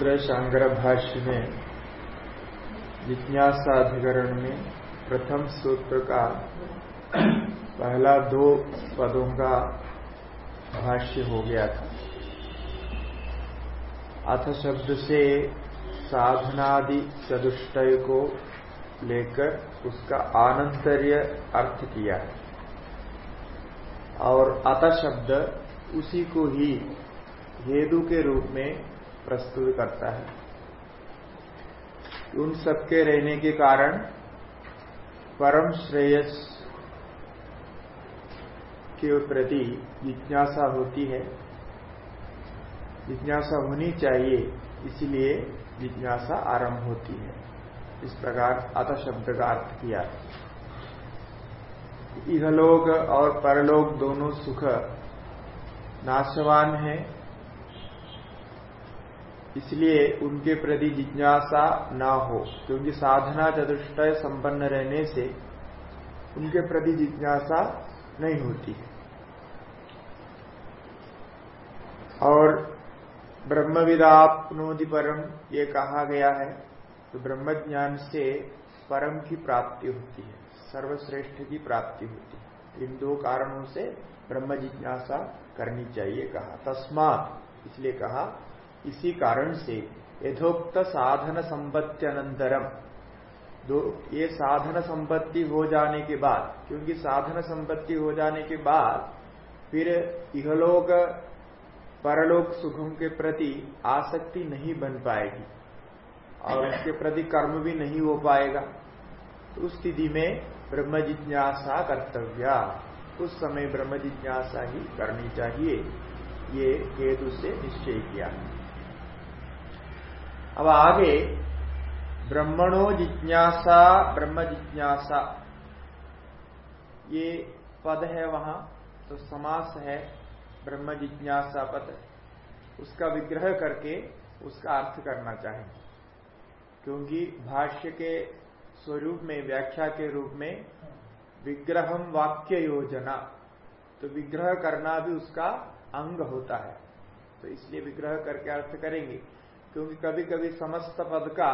ब्रह्मसूत्र शांकर भाष्य में, जिज्ञासाधिकरण में प्रथम सूत्र का पहला दो पदों का भाष्य हो गया था। अथ शब्द से साधनादि चतुष्टय को लेकर उसका आनंतर्य अर्थ किया है। और अत शब्द उसी को ही हेतु के रूप में प्रस्तुत करता है। उन सबके रहने के कारण परम श्रेयस के प्रति जिज्ञासा होती है। जिज्ञासा होनी चाहिए, इसलिए जिज्ञासा आरंभ होती है। इस प्रकार अत शब्द का अर्थ किया। इहलोक और परलोक दोनों सुख नाशवान है। इसलिए उनके प्रति जिज्ञासा ना हो, क्योंकि साधना चतुष्टय संपन्न रहने से उनके प्रति जिज्ञासा नहीं होती है। और ब्रह्मविदापनोदि परम, ये कहा गया है तो ब्रह्म ज्ञान से परम की प्राप्ति होती है, सर्वश्रेष्ठ की प्राप्ति होती है। इन दो कारणों से ब्रह्म जिज्ञासा करनी चाहिए कहा। तस्मात, इसलिए कहा इसी कारण से यथोक्त साधन संपत्ति अनंतरम दो, ये साधन संपत्ति हो जाने के बाद, क्योंकि साधन संपत्ति हो जाने के बाद, फिर इहलोक, परलोक सुखों के प्रति आसक्ति नहीं बन पाएगी, और उसके प्रति कर्म भी नहीं हो पाएगा। तो उस स्थिति में ब्रह्म जिज्ञासा कर्तव्य। उस समय ब्रह्म जिज्ञासा ही करनी चाहिए। ये हेतु से निश्चय किया। अब आगे, ब्रह्मणो जिज्ञासा ब्रह्म जिज्ञासा ये पद है वहाँ तो समास है ब्रह्म जिज्ञासा पद। उसका विग्रह करके उसका अर्थ करना चाहिए क्योंकि भाष्य के स्वरूप में, व्याख्या के रूप में विग्रहम वाक्य योजना तो विग्रह करना भी उसका अंग होता है। तो इसलिए विग्रह करके अर्थ करेंगे। क्योंकि कभी कभी समस्त पद का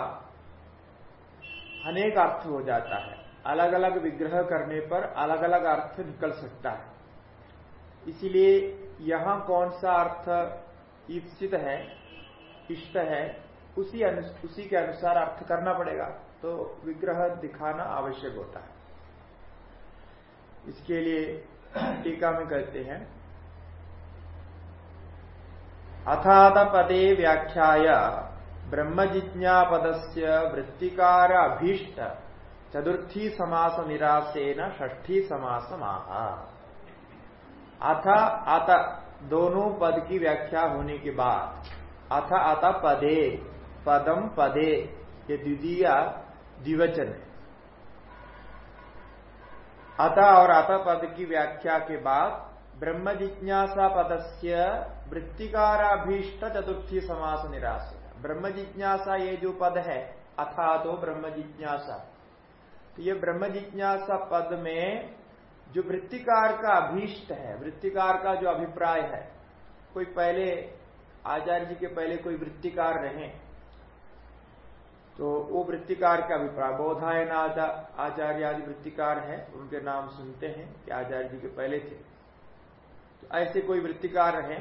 अनेक अर्थ हो जाता है। अलग अलग विग्रह करने पर अलग अलग अर्थ निकल सकता है। इसीलिए यहाँ कौन सा अर्थ ईप्सित है, इष्ट है, उसी उसी के अनुसार अर्थ करना पड़ेगा। तो विग्रह दिखाना आवश्यक होता है। इसके लिए टीका में कहते हैं अथात पदे व्याख्याय। ब्रह्म जिज्ञापद वृत्तिकार अभीष्ट चतुर्थी समास निराशेन ष्ठी समास महा अथ अत दोनों पद की व्याख्या होने के बाद, अथ अत पदे पदम पदे ये द्वितीय द्विवचन है। अत और अत पद की व्याख्या के बाद ब्रह्म जिज्ञासा पद से वृत्तिकाराभीष्ट चतुर्थी समास निराश ब्रह्म जिज्ञासा ये जो पद है अथा तो ब्रह्म जिज्ञासा तो ये ब्रह्म जिज्ञासा पद में जो वृत्तिकार का अभीष्ट है, वृत्तिकार का जो अभिप्राय है, कोई पहले, आचार्य जी के पहले कोई वृत्तिकार रहे तो वो वृत्तिकार का अभिप्राय बोधायन आचार्य आदि वृत्तिकार है, उनके नाम सुनते हैं कि आचार्य जी के पहले थे। ऐसे कोई वृत्तिकार रहे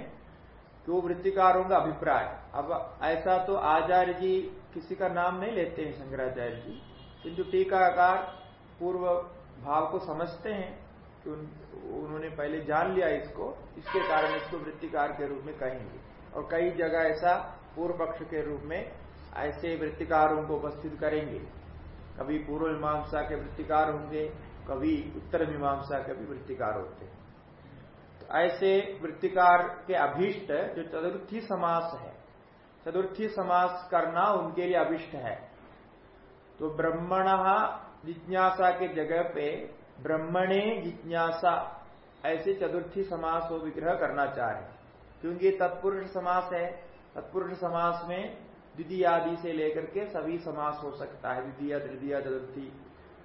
कि वो वृत्तिकारों का अभिप्राय। अब ऐसा तो आचार्य जी किसी का नाम नहीं लेते हैं शंकराचार्य जी। किंतु टीकाकार पूर्व भाव को समझते हैं कि उन, उन्होंने पहले जान लिया इसको इसके कारण इसको वृत्तिकार के रूप में कहेंगे। और कई जगह ऐसा पूर्व पक्ष के रूप में ऐसे वृत्तिकारों को उपस्थित करेंगे। कभी पूर्व मीमांसा के वृत्तिकार होंगे कभी उत्तर मीमांसा के भी वृत्तिकार होते हैं। तो ऐसे वृत्तिकार के अभीष्ट जो चतुर्थी समास है। चतुर्थी समास करना उनके लिए अभिष्ट है। तो ब्रह्मण जिज्ञासा के जगह पे ब्रह्मणे जिज्ञासा ऐसे चतुर्थी समास हो विग्रह करना चाह रहे क्योंकि तत्पुरुष समास है, तत्पुरुष समास में द्वितीय आदि से लेकर के सभी समास हो सकता है। द्वितीय, तृतीय, चतुर्थी,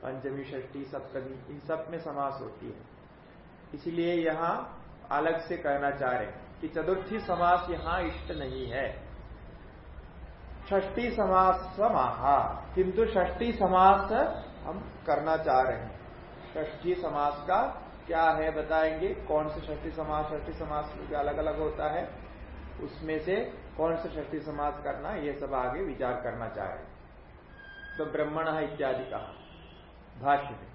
पंचमी, षष्ठी, सप्तमी, इन सब में समास होती है। इसलिए यहाँ अलग से कहना चाह रहे हैं कि चतुर्थी समास यहाँ इष्ट नहीं है। षष्ठी समास महा किंतु षष्ठी समास हम करना चाह रहे हैं। ष्ठी समास का क्या है बताएँगे? कौन से षष्ठी समास षष्ठी समास अलग अलग होता है? उसमें से कौन से षष्ठी समास करना ये सब आगे विचार करना चाह रहे तो ब्रह्मण इत्यादि कहा भाष्य में।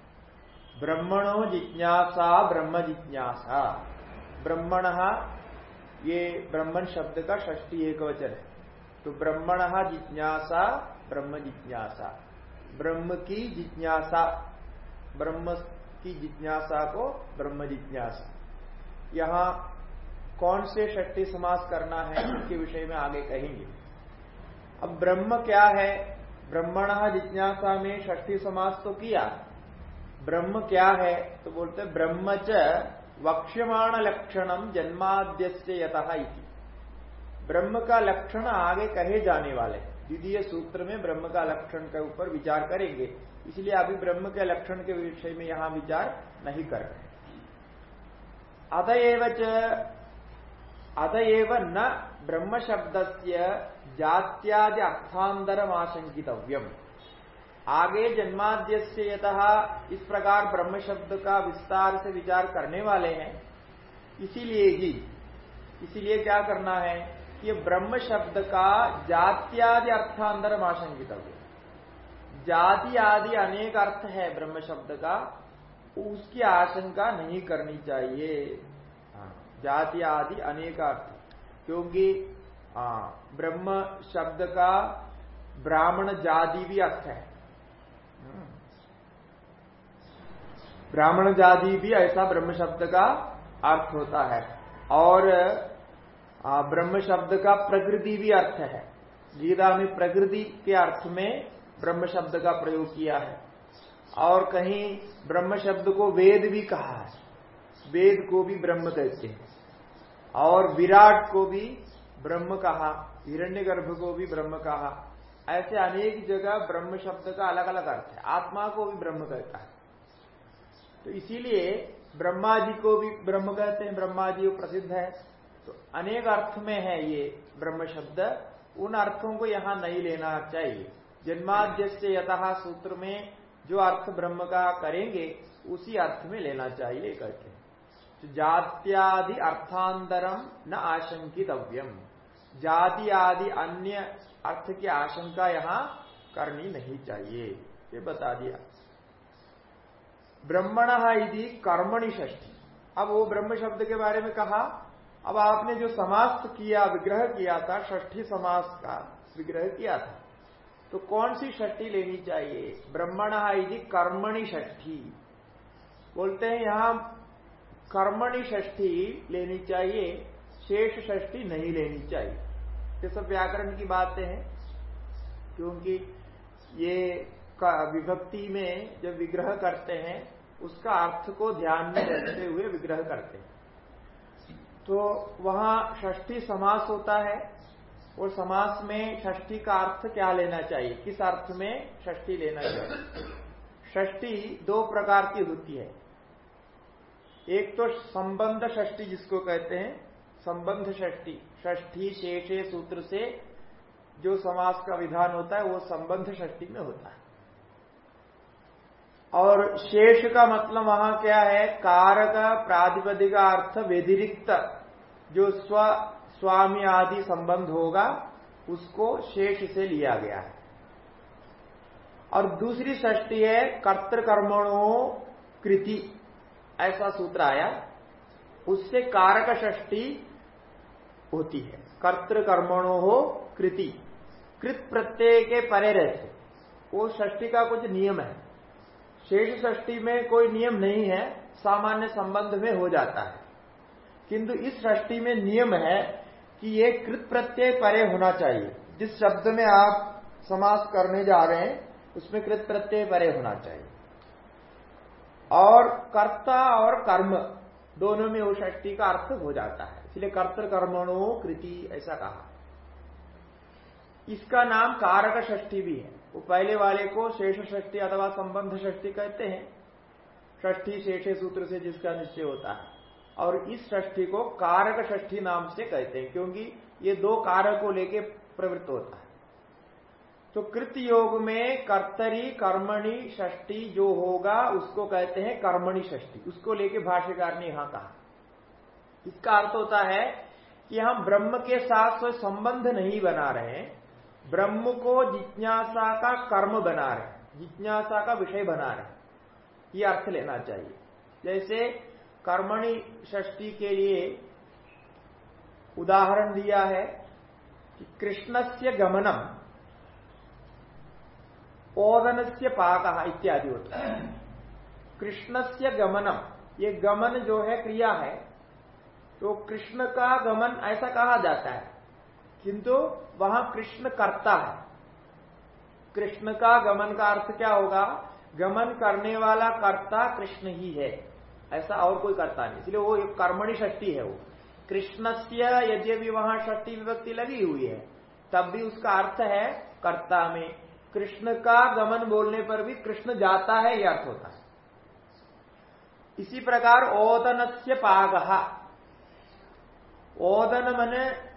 ब्रह्मणो जिज्ञासा, ब्रह्म जिज्ञासा। ब्रह्मण, ये ब्रह्मण शब्द का षष्ठी एक वचन है। तो ब्रह्मण जिज्ञासा, ब्रह्म जिज्ञासा। ब्रह्म की जिज्ञासा, ब्रह्म की जिज्ञासा को ब्रह्म जिज्ञासा। यहाँ कौन से शक्ति समास करना है, इसके विषय में आगे कहेंगे। अब ब्रह्म क्या है? ब्रह्मण जिज्ञासा में षष्ठी समास तो किया। ब्रह्म क्या है? तो बोलते ब्रह्म च वक्ष्यमाण लक्षणम जन्माद्य यथ ब्रह्म का लक्षण आगे कहे जाने वाले द्वितीय सूत्र में ब्रह्म का लक्षण के ऊपर विचार करेंगे। इसलिए अभी ब्रह्म के लक्षण के विषय में यहाँ विचार नहीं कर रहे अतएव अतएव न ब्रह्म शब्द से जात्यादि अर्थांतरम आशंकितव्यम आगे जन्माद्य से इस प्रकार ब्रह्म शब्द का विस्तार से विचार करने वाले हैं। इसीलिए ही इसीलिए क्या करना है कि ब्रह्म शब्द का जात्यादि अर्थांतरम आशंकितव्य जाति आदि अनेक अर्थ है ब्रह्म शब्द का उसकी आशंका नहीं करनी चाहिए। हाँ, जाति आदि अनेक अर्थ क्योंकि हाँ, ब्रह्म शब्द का ब्राह्मण जाति भी अर्थ है हाँ। ब्राह्मण जाति भी ऐसा ब्रह्म शब्द का अर्थ होता है। और ब्रह्म शब्द का प्रकृति भी अर्थ है। गीता में प्रकृति के अर्थ में ब्रह्म शब्द का प्रयोग किया है। और कहीं ब्रह्म शब्द को वेद भी कहा है। वेद को भी ब्रह्म कहते हैं। और विराट को भी ब्रह्म कहा, हिरण्यगर्भ को भी ब्रह्म कहा। ऐसे अनेक जगह ब्रह्म शब्द का अलग अलग अर्थ है। आत्मा को भी ब्रह्म कहता है। तो इसीलिए ब्रह्मा जी को भी ब्रह्म कहते हैं ब्रह्मा जी प्रसिद्ध है। तो अनेक अर्थ में है ये ब्रह्म शब्द। उन अर्थों को यहाँ नहीं लेना चाहिए। जन्माद्य से यथा सूत्र में जो अर्थ ब्रह्म का करेंगे, उसी अर्थ में लेना चाहिए हैं तो जात्यादि अर्थांतरम न आशंकितव्यम जाति आदि अन्य अर्थ की आशंका यहाँ करनी नहीं चाहिए। ये बता दिया। ब्रह्मण यदि कर्मणि षष्ठी। अब वो ब्रह्म शब्द के बारे में कहा, अब आपने जो समास किया, विग्रह किया था, षष्ठी समास का विग्रह किया था। तो कौन सी षष्ठी लेनी चाहिए? ब्रह्मण यदि कर्मणि षष्ठी। बोलते हैं, यहाँ कर्मणि षष्ठी लेनी चाहिए, शेष षष्ठी नहीं लेनी चाहिए। ये सब व्याकरण की बातें हैं, क्योंकि ये विभक्ति में जब विग्रह करते हैं उसका अर्थ को ध्यान में रखते हुए विग्रह करते हैं। तो वहाँ षष्ठी समास होता है और समास में षष्ठी का अर्थ क्या लेना चाहिए? किस अर्थ में षष्ठी लेना चाहिए? षष्ठी दो प्रकार की होती है। एक तो संबंध षष्ठी जिसको कहते हैं, संबंध षष्ठी। षष्ठी शेषे सूत्र से जो समास का विधान होता है, वो संबंध षष्ठी में होता है। और शेष का मतलब वहाँ क्या है? कारक, प्रातिपदिक अर्थ व्यतिरिक्त। जो स्व, स्वामी आदि संबंध होगा, उसको शेष से लिया गया है। और दूसरी षष्टि है, कर्तकर्मणो कृति। ऐसा सूत्र आया। उससे कारक षष्टि होती है। कर्तकर्मणो हो कृति। कृत प्रत्यय के परे रहते। वो षष्टि का कुछ नियम है। शेष षष्टि में कोई नियम नहीं है, सामान्य संबंध में हो जाता है। किंतु इस षष्टि में नियम है कि ये कृत प्रत्यय परे होना चाहिए। जिस शब्द में आप समास करने जा रहे हैं, उसमें कृत प्रत्यय परे होना चाहिए। और कर्ता और कर्म दोनों में वो षष्टि का अर्थ हो जाता है। इसलिए कर्त कर्मणो कृति, ऐसा कहा। इसका नाम कारक षष्ठी भी है। वो पहले वाले को शेष षष्ठी अथवा संबंध षष्ठी कहते हैं। षष्ठी शेषे सूत्र से जिसका निश्चय होता है। और इस षष्ठी को कारक षष्ठी नाम से कहते हैं, क्योंकि ये दो कारक को लेके प्रवृत्त होता है। तो कृत योग में कर्तरी, कर्मणि, षष्ठी जो होगा, उसको कहते हैं कर्मणि षष्ठी। उसको लेके भाष्यकार ने यहाँ कहा। इसका अर्थ होता है कि हम ब्रह्म के साथ कोई संबंध नहीं बना रहे ब्रह्म को जिज्ञासा का कर्म बना रहे जिज्ञासा का विषय बना रहे ये अर्थ लेना चाहिए। जैसे कर्मणि षष्टि के लिए उदाहरण दिया है कि कृष्ण से गमनम ओदन से पाक इत्यादि होता है। कृष्ण से गमनम, ये गमन जो है क्रिया है तो कृष्ण का गमन ऐसा कहा जाता है। किंतु वहाँ कृष्ण करता है। कृष्ण का गमन का अर्थ क्या होगा? गमन करने वाला कर्ता कृष्ण ही है। ऐसा और कोई करता नहीं। इसलिए वो कर्मणी शक्ति है वो। कृष्ण से यद्यपि वहाँ शक्ति विभक्ति लगी हुई है, तब भी उसका अर्थ है कर्ता में। कृष्ण का गमन बोलने पर भी कृष्ण जाता है यह अर्थ होता है। इसी प्रकार ओदन से पाग। ओदन मने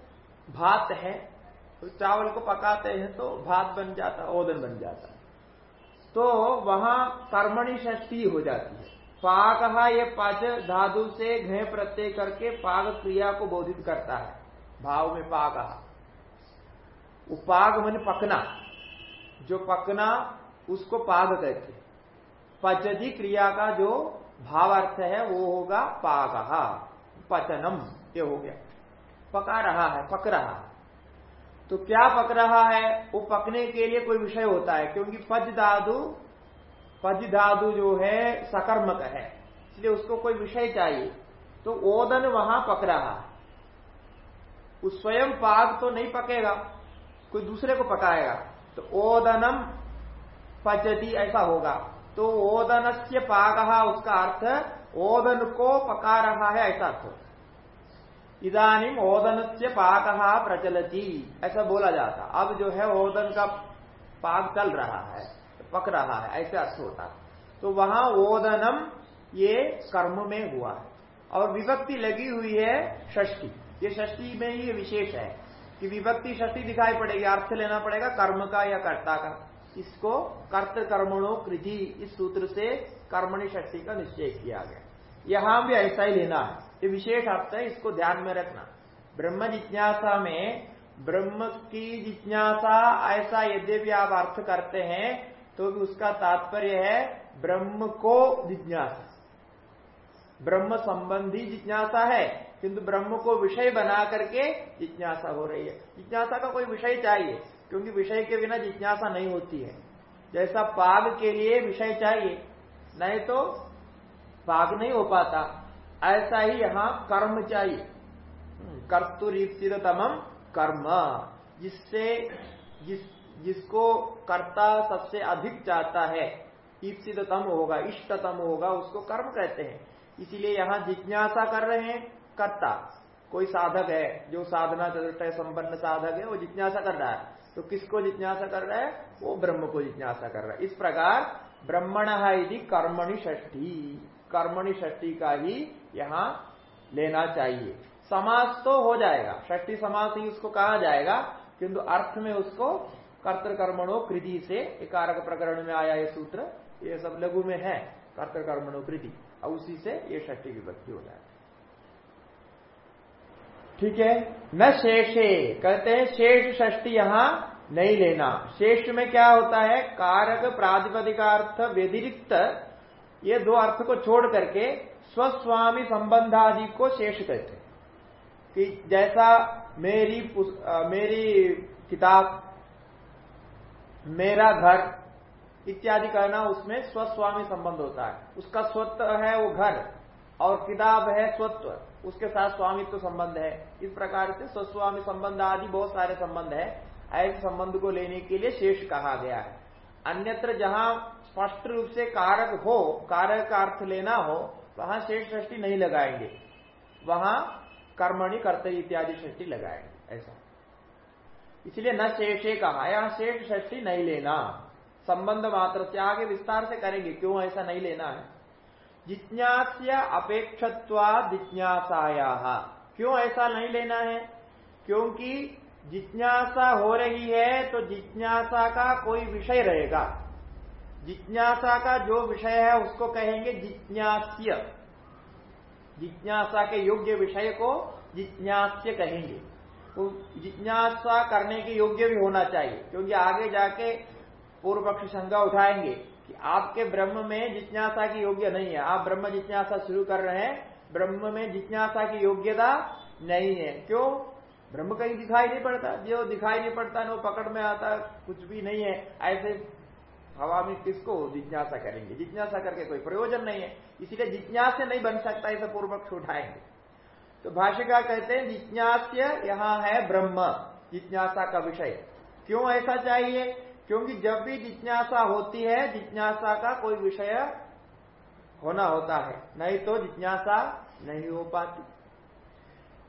भात है तो चावल को पकाते हैं तो भात बन जाता, ओदन बन जाता। तो वहाँ कर्मणि षष्ठी हो जाती है। पाक ये पच धातु से घय प्रत्यय करके पाग क्रिया को बोधित करता है। भाव में पाक वो पाग मन पकना। जो पकना, उसको पाग कहते पचदी क्रिया का जो भाव अर्थ है, वो होगा पाग पचनम, ये हो गया। पका रहा है, पक रहा है। तो क्या पक रहा है? वो पकने के लिए कोई विषय होता है, क्योंकि पज धादु पज धादु जो है, सकर्मक है। इसलिए उसको कोई विषय चाहिए। तो ओदन वहाँ पक रहा है। उस स्वयं पाग तो नहीं पकेगा, कोई दूसरे को पकाएगा। तो ओदनम पचती, ऐसा होगा। तो ओदन से पाग, उसका अर्थ ओदन को पका रहा है, ऐसा अर्थ। होगा इदानी ओदन से पाक प्रचलती। ऐसा बोला जाता। अब जो है, ओदन का पाक चल रहा है, पक रहा है, ऐसे अर्थ होता तो वहाँ ओदनम ये कर्म में हुआ है। और विभक्ति लगी हुई है षष्ठी। ये षष्ठी में ही विशेष है कि विभक्ति षष्ठी दिखाई पड़ेगी, अर्थ लेना पड़ेगा कर्म का या कर्ता का। इसको कर्त कर्मणों कृति, इस सूत्र से कर्मणि षष्ठी का निश्चय किया गया। यहाँ भी ऐसा ही लेना है। ये विशेष अर्थ है, इसको ध्यान में रखना। ब्रह्म जिज्ञासा में, ब्रह्म की जिज्ञासा ऐसा यद्यपि आप अर्थ करते हैं तो भी उसका तात्पर्य है ब्रह्म को जिज्ञासा। ब्रह्म संबंधी जिज्ञासा है, किंतु ब्रह्म को विषय बना करके जिज्ञासा हो रही है। जिज्ञासा का कोई विषय चाहिए, क्योंकि विषय के बिना जिज्ञासा नहीं होती है। जैसा पाग के लिए विषय चाहिए, नहीं तो पाग नहीं हो पाता। ऐसा ही यहाँ कर्म चाहिए। कर्तुरीप्सितम कर्म। जिससे, जिस, जिसको कर्ता सबसे अधिक चाहता है ईप्सितम होगा, इष्टतम होगा, उसको कर्म कहते हैं। इसीलिए यहाँ जिज्ञासा कर रहे हैं कर्ता। कोई साधक है, जो साधना चतुष्टय संपन्न साधक है, वो जिज्ञासा कर रहा है। तो किसको जिज्ञासा कर रहा है? वो ब्रह्म को जिज्ञासा कर रहा है। इस प्रकार ब्रह्मण है यदि कर्मणि षष्ठी। कर्मणि षष्ठी का ही यहाँ लेना चाहिए। समास तो हो जाएगा। षष्ठी समास ही उसको कहा जाएगा, किंतु अर्थ में उसको कर्तकर्मणो कृति से कारक प्रकरण में आया ये सूत्र, ये सब लघु में है, कर्तकर्मणो कृति। और उसी से ये षष्ठी विभक्ति हो जाए ठीक है? न शेषे, कहते हैं शेष षष्ठी यहाँ नहीं लेना। शेष में क्या होता है? कारक प्रातिपदिकार्थ व्यतिरिक्त ये दो अर्थ को छोड़ करके स्वस्वामी संबंधादि को शेष कहते कि जैसा मेरी आ, मेरी किताब मेरा घर इत्यादि कहना उसमें स्वस्वामी संबंध होता है। उसका स्वत्व है वो घर और किताब है स्वत्व। उसके साथ स्वामित्व संबंध है। इस प्रकार से स्वस्वामी संबंध आदि बहुत सारे संबंध है। ऐसे संबंध को लेने के लिए शेष कहा गया है। अन्यत्र जहाँ स्पष्ट रूप से कारक हो, कारक का अर्थ लेना हो, वहाँ शेष षष्टि नहीं लगाएँगे। वहाँ कर्मणि, कर्तव्य इत्यादि षष्टि लगाएँगे, ऐसा। इसलिए न शेषे कहा, यहाँ शेष षष्टि नहीं लेना। संबंध मात्र से आगे विस्तार से करेंगे, क्यों ऐसा नहीं लेना है? जिज्ञास्य अपेक्षत्वा जिज्ञासाया क्यों ऐसा नहीं लेना है? क्योंकि जिज्ञासा हो रही है तो जिज्ञासा का कोई विषय रहेगा। जिज्ञासा का जो विषय है उसको कहेंगे जिज्ञास्य। जिज्ञासा के योग्य विषय को जिज्ञास्य कहेंगे। तो जिज्ञासा करने के योग्य भी होना चाहिए, क्योंकि आगे जाके पूर्व पक्ष शंका उठाएँगे कि आपके ब्रह्म में जिज्ञासा की योग्य नहीं है। आप ब्रह्म जिज्ञासा शुरू कर रहे हैं, ब्रह्म में जिज्ञासा की योग्यता नहीं है। क्यों? ब्रह्म कहीं दिखाई नहीं पड़ता, जो दिखाई नहीं पड़ता वो पकड़ में आता, कुछ भी नहीं है। ऐसे हवा में किसको जिज्ञासा करेंगे? जिज्ञासा करके कोई प्रयोजन नहीं है। इसीलिए जिज्ञास नहीं बन सकता, ऐसे पूर्व पक्ष उठाएँगे तो भाषिका कहते हैं, जिज्ञास्य यहाँ है ब्रह्म, जिज्ञासा का विषय। क्यों ऐसा चाहिए? क्योंकि जब भी जिज्ञासा होती है, जिज्ञासा का कोई विषय होना होता है। नहीं तो जिज्ञासा नहीं हो पाती।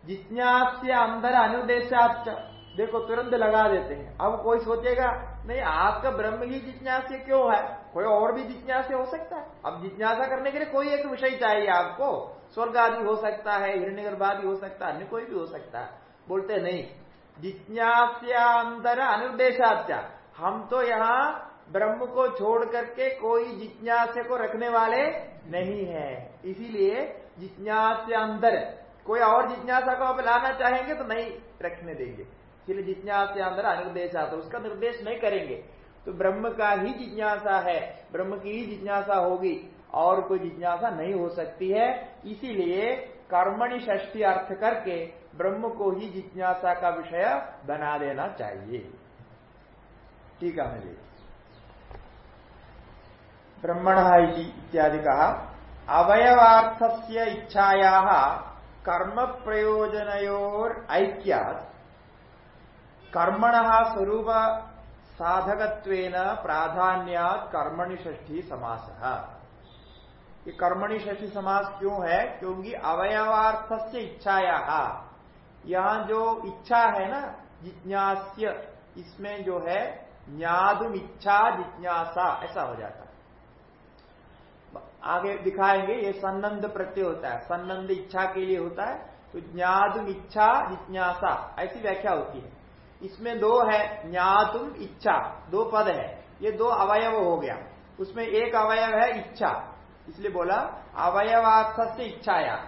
जिज्ञास्य अंदर अनुदेशाच देखो तुरंत लगा देते हैं। अब कोई सोचेगा, नहीं, आपका ब्रह्म ही जिज्ञास्य क्यों है? कोई और भी जिज्ञास्य हो सकता है? अब जिज्ञासा करने के लिए कोई एक विषय चाहिए आपको। स्वर्ग आदि हो सकता है हिरण्य आदि हो सकता है, अन्य कोई भी हो सकता है। बोलते नहीं जिज्ञास्यांतर अनुदेशाच्या हम तो यहाँ ब्रह्म को छोड़ करके कोई जिज्ञास को रखने वाले नहीं है। इसीलिए जिज्ञास अंदर कोई और जिज्ञासा को आप लाना चाहेंगे तो नहीं रखने देंगे। इसलिए जिज्ञास अंदर अनुदेशा तो उसका निर्देश नहीं करेंगे। तो ब्रह्म का ही जिज्ञासा है, ब्रह्म की ही जिज्ञासा होगी, और कोई जिज्ञासा नहीं हो सकती है। इसीलिए कर्मणि षष्ठी अर्थ करके ब्रह्म को ही जिज्ञासा का विषय बना देना चाहिए। ठीक है मेरे ब्रह्मण इत्यादि कहा। अवयवार्थ से इच्छाया कर्म प्रयोजनयोर ऐक्या कर्मण स्वरूप साधकत्वेन प्राधान्यात कर्मणि षष्ठी समास। कर्मणि षष्ठी समास क्यों है? क्योंकि अवयवार्थ से इच्छाया। यहाँ जो इच्छा है ना, जिज्ञास्य, इसमें जो है न्यादुम इच्छा जिज्ञासा, ऐसा हो जाता है। आगे दिखाएँगे, ये सन्नंद प्रत्यय होता है। सन्नंद इच्छा के लिए होता है तो ज्ञातुम इच्छा, जिज्ञासा, ऐसी व्याख्या होती है। इसमें दो है, ज्ञातुम इच्छा, दो पद है। ये दो अवयव हो गया। उसमें एक अवयव है इच्छा। इसलिए बोला अवयवार्थ इच्छाया।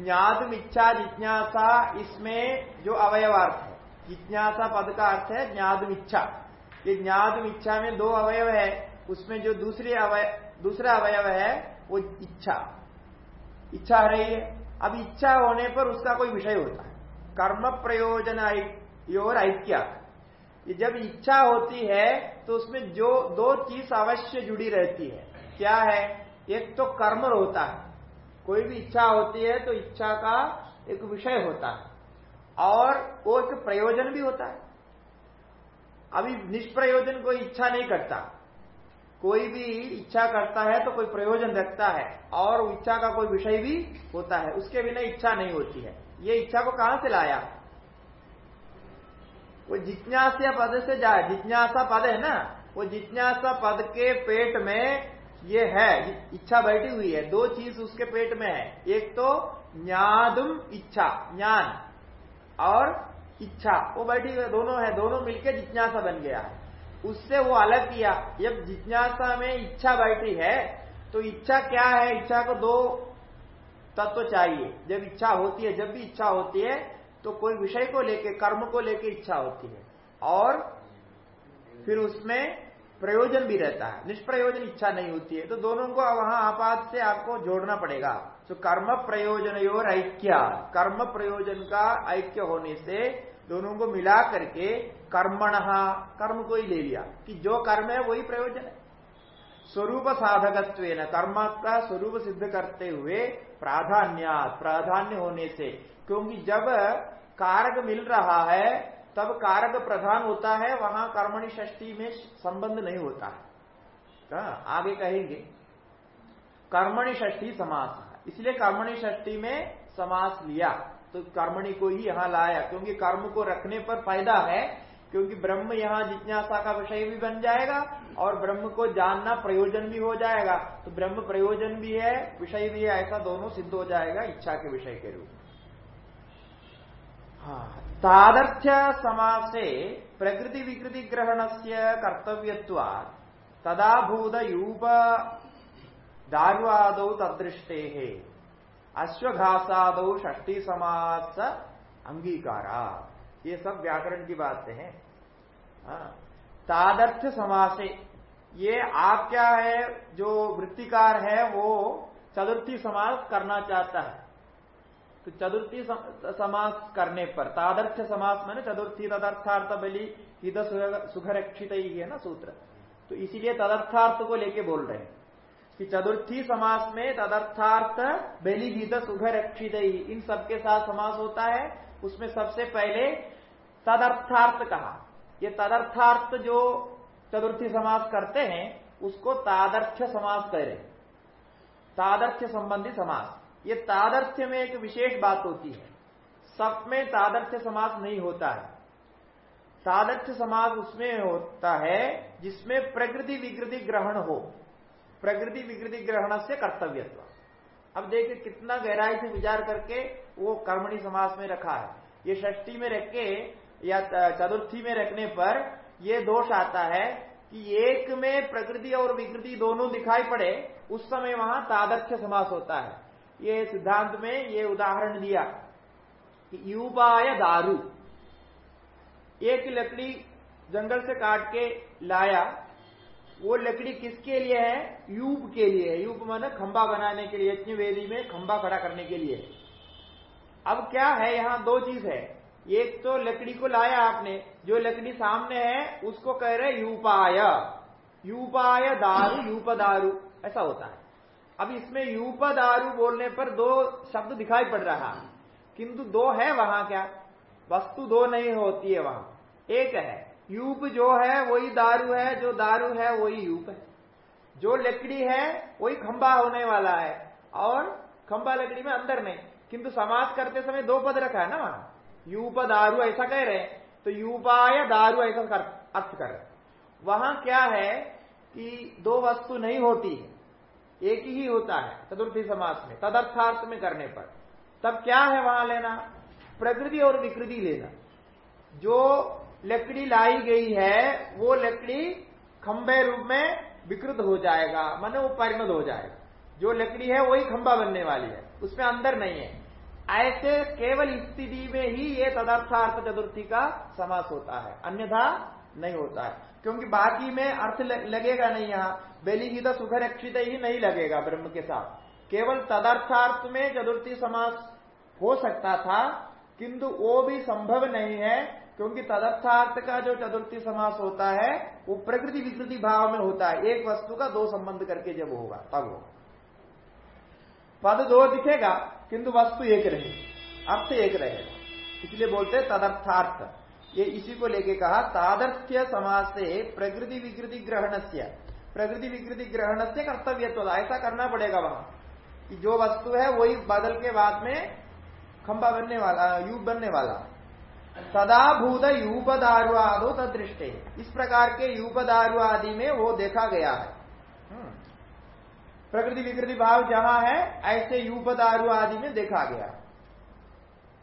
ज्ञातुम इच्छा, जिज्ञासा, इसमें जो अवयवार्थ है। जिज्ञासा पद का अर्थ है ज्ञादम इच्छा। ये ज्ञादम इच्छा में दो अवयव है, उसमें जो दूसरे अवय दूसरा अवयव है वो इच्छा। इच्छा रही है। अब इच्छा होने पर उसका कोई विषय होता है। कर्म प्रयोजन और ऐक्य। जब इच्छा होती है तो उसमें जो दो चीज़ अवश्य जुड़ी रहती है। क्या है? एक तो कर्म होता है। कोई भी इच्छा होती है तो इच्छा का एक विषय होता है। और वो एक प्रयोजन भी होता है। अभी निष्प्रयोजन कोई इच्छा नहीं करता। कोई भी इच्छा करता है तो कोई प्रयोजन रखता है और इच्छा का कोई विषय भी होता है, उसके बिना इच्छा नहीं होती है। ये इच्छा को कहाँ से लाया? वो जिज्ञासा पद से जाए जिज्ञासा पद है ना? वो जिज्ञासा पद के पेट में ये है, इच्छा बैठी हुई है, दो चीज़ उसके पेट में है। एक तो ज्ञादुम इच्छा, ज्ञान और इच्छा, वो बैठी हुई दोनों है, दोनों मिलकर जिज्ञासा बन गया है। उससे वो अलग किया। जब जिज्ञासा में इच्छा बैठी है तो इच्छा क्या है? इच्छा को दो तत्व चाहिए। जब इच्छा होती है, जब भी इच्छा होती है तो कोई विषय को लेके, कर्म को लेके इच्छा होती है। और फिर उसमें प्रयोजन भी रहता है। निष्प्रयोजन इच्छा नहीं होती है। तो दोनों को वहाँ आपात से आपको जोड़ना पड़ेगा। तो कर्म प्रयोजन और ऐक्य। कर्म प्रयोजन का ऐक्य होने से दोनों को मिला करके कर्मण कर्म को ही ले लिया। कि जो कर्म है वही प्रयोजन है। स्वरूप साधकत्व कर्म का स्वरूप सिद्ध करते हुए प्राधान्य प्राधान्य होने से क्योंकि जब कारक मिल रहा है तब कारक प्रधान होता है वहाँ कर्मणि षष्टि में संबंध नहीं होता है। हाँ, आगे कहेंगे। कर्मणि षष्टि समास इसलिए कर्मणि षष्टि में समास लिया। तो कर्मणि को ही यहाँ लाया क्योंकि कर्म को रखने पर फ़ायदा है क्योंकि ब्रह्म यहाँ जिज्ञासा का विषय भी बन जाएगा और ब्रह्म को जानना प्रयोजन भी हो जाएगा। तो ब्रह्म प्रयोजन भी है, विषय भी है, ऐसा दोनों सिद्ध हो जाएगा इच्छा के विषय के रूप हाँ तादर्थ्य समासे प्रकृति विकृति ग्रहण से कर्तव्यत्वा तदाभूत यूप दारुआद तदृष्टे। अश्वघासाद षष्टी समास अंगीकारा ये सब व्याकरण की बातें हैं। हाँ। तादर्थ समासे। ये आप क्या है, जो वृत्तिकार है, वो चतुर्थी समास करना चाहता है। तो चतुर्थी समास करने पर, तादर्थ समास मैंने चतुर्थी तदर्थार्थ बलि, हित सुखरक्षित ही है ना सूत्र। तो इसीलिए तदर्थार्थ को लेके बोल रहे हैं कि चतुर्थी समास में तदर्थार्थ, बलि, हित, सुखरक्षित ही इन सबके साथ समास होता है। उसमें सबसे पहले तदर्थार्थ कहा। ये तदर्थार्थ जो चतुर्थी समास करते हैं, उसको तादर्थ्य समास कह रहे तादर्थ्य संबंधी समास। ये तादर्थ्य में एक विशेष बात होती है। सब में तादर्थ्य समास नहीं होता है। तादर्थ्य समास उसमें होता है जिसमें प्रकृति विकृति ग्रहण हो। प्रकृति विकृति ग्रहण से कर्तव्यत्व। अब देखिए कितना गहराई से विचार करके वो कर्मणी समास में रखा है। ये षष्टी में रख के या चतुर्थी में रखने पर यह दोष आता है कि एक में प्रकृति और विकृति दोनों दिखाई पड़े, उस समय वहाँ तादर्थ्य समास होता है। ये सिद्धांत में ये उदाहरण दिया कि युवाय दारू। एक लकड़ी जंगल से काट के लाया वो लकड़ी किसके लिए है? यूप के लिए है। यूप माना खंबा बनाने के लिए इतनी वेदी में खंबा खड़ा करने के लिए। अब क्या है? यहाँ दो चीज़ है। एक तो लकड़ी को लाया आपने। जो लकड़ी सामने है, उसको कह रहे यूपाय। यूपाय दारू यूप दारू ऐसा होता है। अब इसमें यूप दारू बोलने पर दो शब्द दिखाई पड़ रहा किंतु दो है वहाँ क्या? वस्तु दो नहीं होती है वहाँ। एक है यूप जो है वही दारू है जो दारू है वही यूप है। जो लकड़ी है वही खंबा होने वाला है। और खंबा लकड़ी में अंदर नहीं किंतु समाज करते समय दो पद रखा है ना वहाँ। यूप दारू ऐसा कह रहे तो यूपा या दारू ऐसा कर, अर्थ कर वहाँ क्या है कि दो वस्तु नहीं होती है। एक ही होता है चतुर्थी समास में तदर्थार्थ में करने पर। तब क्या है वहाँ लेना? प्रकृति और विकृति लेना। जो लकड़ी लाई गई है, वो लकड़ी खंबे रूप में विकृत हो जाएगा, माने वो परिणत हो जाएगा। जो लकड़ी है, वही खंबा बनने वाली है, उसमें अंदर नहीं है। ऐसे केवल स्थिति में ही ये तदर्थार्थ चतुर्थी का समास होता है, अन्यथा नहीं होता है। क्योंकि बाकी में अर्थ लगेगा नहीं यहाँ। बेली तो सुख रक्षित ही नहीं लगेगा ब्रह्म के साथ। केवल तदर्थार्थ में चतुर्थी समास हो सकता था, किंतु वो भी संभव नहीं है क्योंकि तदर्थार्थ का जो चतुर्थी समास होता है, वो प्रकृति विकृति भाव में होता है। एक वस्तु का दो संबंध करके जब होगा, तब हो। पद दो दिखेगा, किंतु वस्तु एक रहेगी। अर्थ एक रहेगा। इसलिए बोलते तदर्थार्थ। ये इसी को लेके कहा, तादर्थ्य समाज से प्रकृति विकृति ग्रहण से प्रकृति विकृति ग्रहण से कर्तव्य तो ऐसा करना पड़ेगा वहाँ। कि जो वस्तु है, वही बदल के बाद में खंबा बनने वाला युग बनने वाला। सदा भूत यूपदारु आदो तदृष्टे। इस प्रकार के यूपदारु आदि में वो देखा गया है। हम्म। प्रकृति विकृति भाव जहाँ है, ऐसे यूपदारु आदि में देखा गया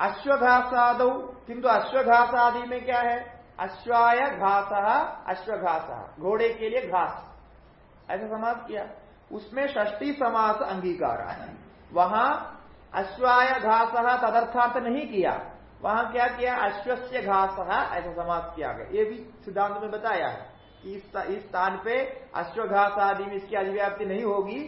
अश्वघासाद, किंतु अश्वघास आदि में क्या है? अश्वाय घास, अश्वघास। घोड़े के लिए घास। ऐसा समाज किया। उसमें षष्टी समास अंगीकार वहाँ अश्वाय घास तदर्थार्थ नहीं किया। वहाँ क्या किया? अश्वस्य घास ऐसा समाप्त किया गया। ये भी सिद्धांत में बताया है कि इस स्थान पे अश्वघास आदि में इसकी अभिव्याप्ति नहीं होगी।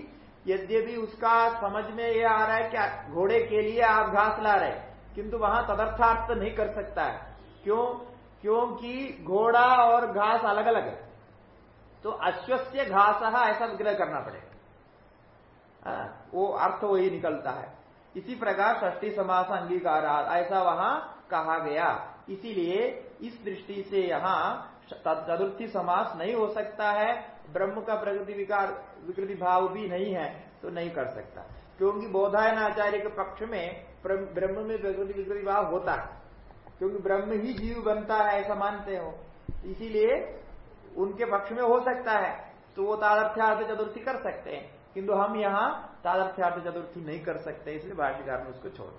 यद्यपि उसका समझ में ये आ रहा है कि घोड़े के लिए आप घास ला रहे किंतु वहाँ तदर्थार्थ नहीं कर सकता है। क्यों? क्योंकि घोड़ा और घास अलग अलग है। तो अश्वस्य घास ऐसा विग्रह करना पड़ेगा। हाँ, वो अर्थ वही निकलता है। इसी प्रकार षष्टी समास अंगीकार ऐसा वहाँ कहा गया। इसीलिए इस दृष्टि से यहाँ चतुर्थी समास नहीं हो सकता है, ब्रह्म का प्रकृति विकार, विकृति भाव भी नहीं है तो नहीं कर सकता। क्योंकि बोधायन आचार्य के पक्ष में ब्रह्म में प्रकृति, विकृति भाव होता है। क्योंकि ब्रह्म ही जीव बनता है, ऐसा मानते हो। इसीलिए उनके पक्ष में हो सकता है तो वो तादर्थ्यार्थ चतुर्थी कर सकते हैं। किंतु हम यहाँ तादर्थ्यार्थ चतुर्थी नहीं कर सकते, इसलिए भाष्यकार ने उसको छोड़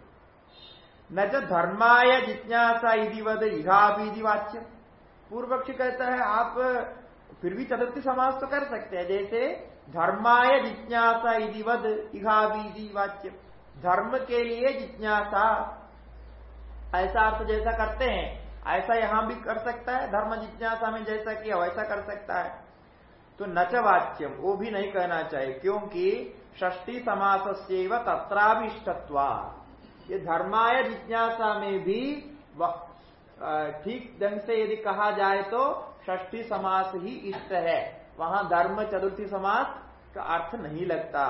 न जो धर्माय जिज्ञासा वद इघाबीदि वाच्य पूर्व पक्ष कहता है, आप फिर भी चतुर्थी समाज तो कर सकते हैं, जैसे धर्माय जिज्ञासा वद इघाबीदि वाच्य धर्म के लिए जिज्ञासा, ऐसा अर्थ जैसा करते हैं, ऐसा यहाँ भी कर सकता है, धर्म जिज्ञासा में जैसा किया वैसा कर सकता है। तो नच वाच्यम, वो भी नहीं कहना चाहिए, क्योंकि षष्टी समास से तत्राभिष्टत्वा। ये धर्माय जिज्ञासा में भी ठीक ढंग से यदि कहा जाए तो षष्ठी समास ही इष्ट है। वहाँ धर्म चतुर्थी समास का अर्थ नहीं लगता,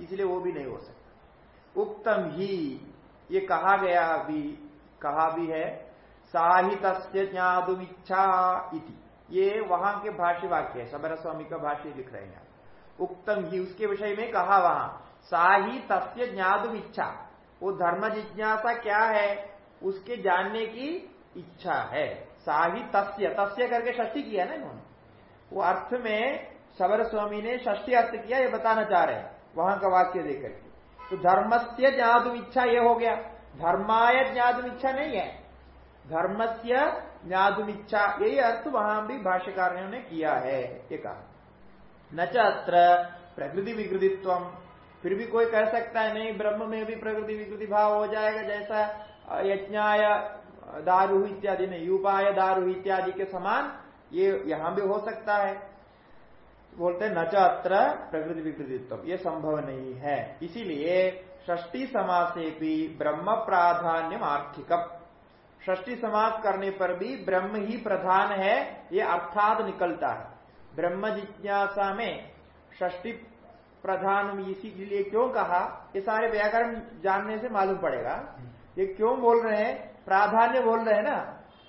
इसलिए वो भी नहीं हो सकता। उक्तम ही, ये कहा गया भी, कहा भी है साहित्य ज्ञातुमिच्छा इति। ये वहाँ के भाष्य वाक्य है सबरा स्वामी का भाष्य लिख रहे हैं उक्तम ही उसके विषय में कहा वहाँ सा ही तस्य ज्ञातुम इच्छा। वो धर्म जिज्ञासा क्या है? उसके जानने की इच्छा है। सा ही तस्य तस्य करके षष्ठी किया ना इन्होंने। वो अर्थ में सबर स्वामी ने षष्ठी अर्थ किया, ये बताना चाह रहे हैं, वहाँ का वाक्य देकर के। तो धर्म से ज्ञातुम इच्छा ये हो गया। धर्माय ज्ञातुम इच्छा नहीं है। धर्मस्य ज्ञातुमिच्छा। यही अर्थ वहाँ भी भाष्यकारियों ने किया है, ये कहा। न अत्र प्रकृति विकृतित्व फिर भी कोई कह सकता है, नहीं, ब्रह्म में भी प्रकृति विकृति भाव हो जाएगा, जैसा यज्ञाय दारू इत्यादि नहीं, उपाय दारू इत्यादि के समान ये यहाँ भी हो सकता है। बोलते न अत्र प्रकृति विकृतित्व ये संभव नहीं है। इसीलिए षष्टी समासे भी ब्रह्म प्राधान्य आर्थिकम षष्टी समाप्त करने पर भी ब्रह्म ही प्रधान है ये अर्थात निकलता है। ब्रह्म जिज्ञासा में षष्टी प्रधान इसीलिए क्यों कहा ये सारे व्याकरण जानने से मालूम पड़ेगा। ये क्यों बोल रहे हैं? प्राधान्य बोल रहे हैं ना?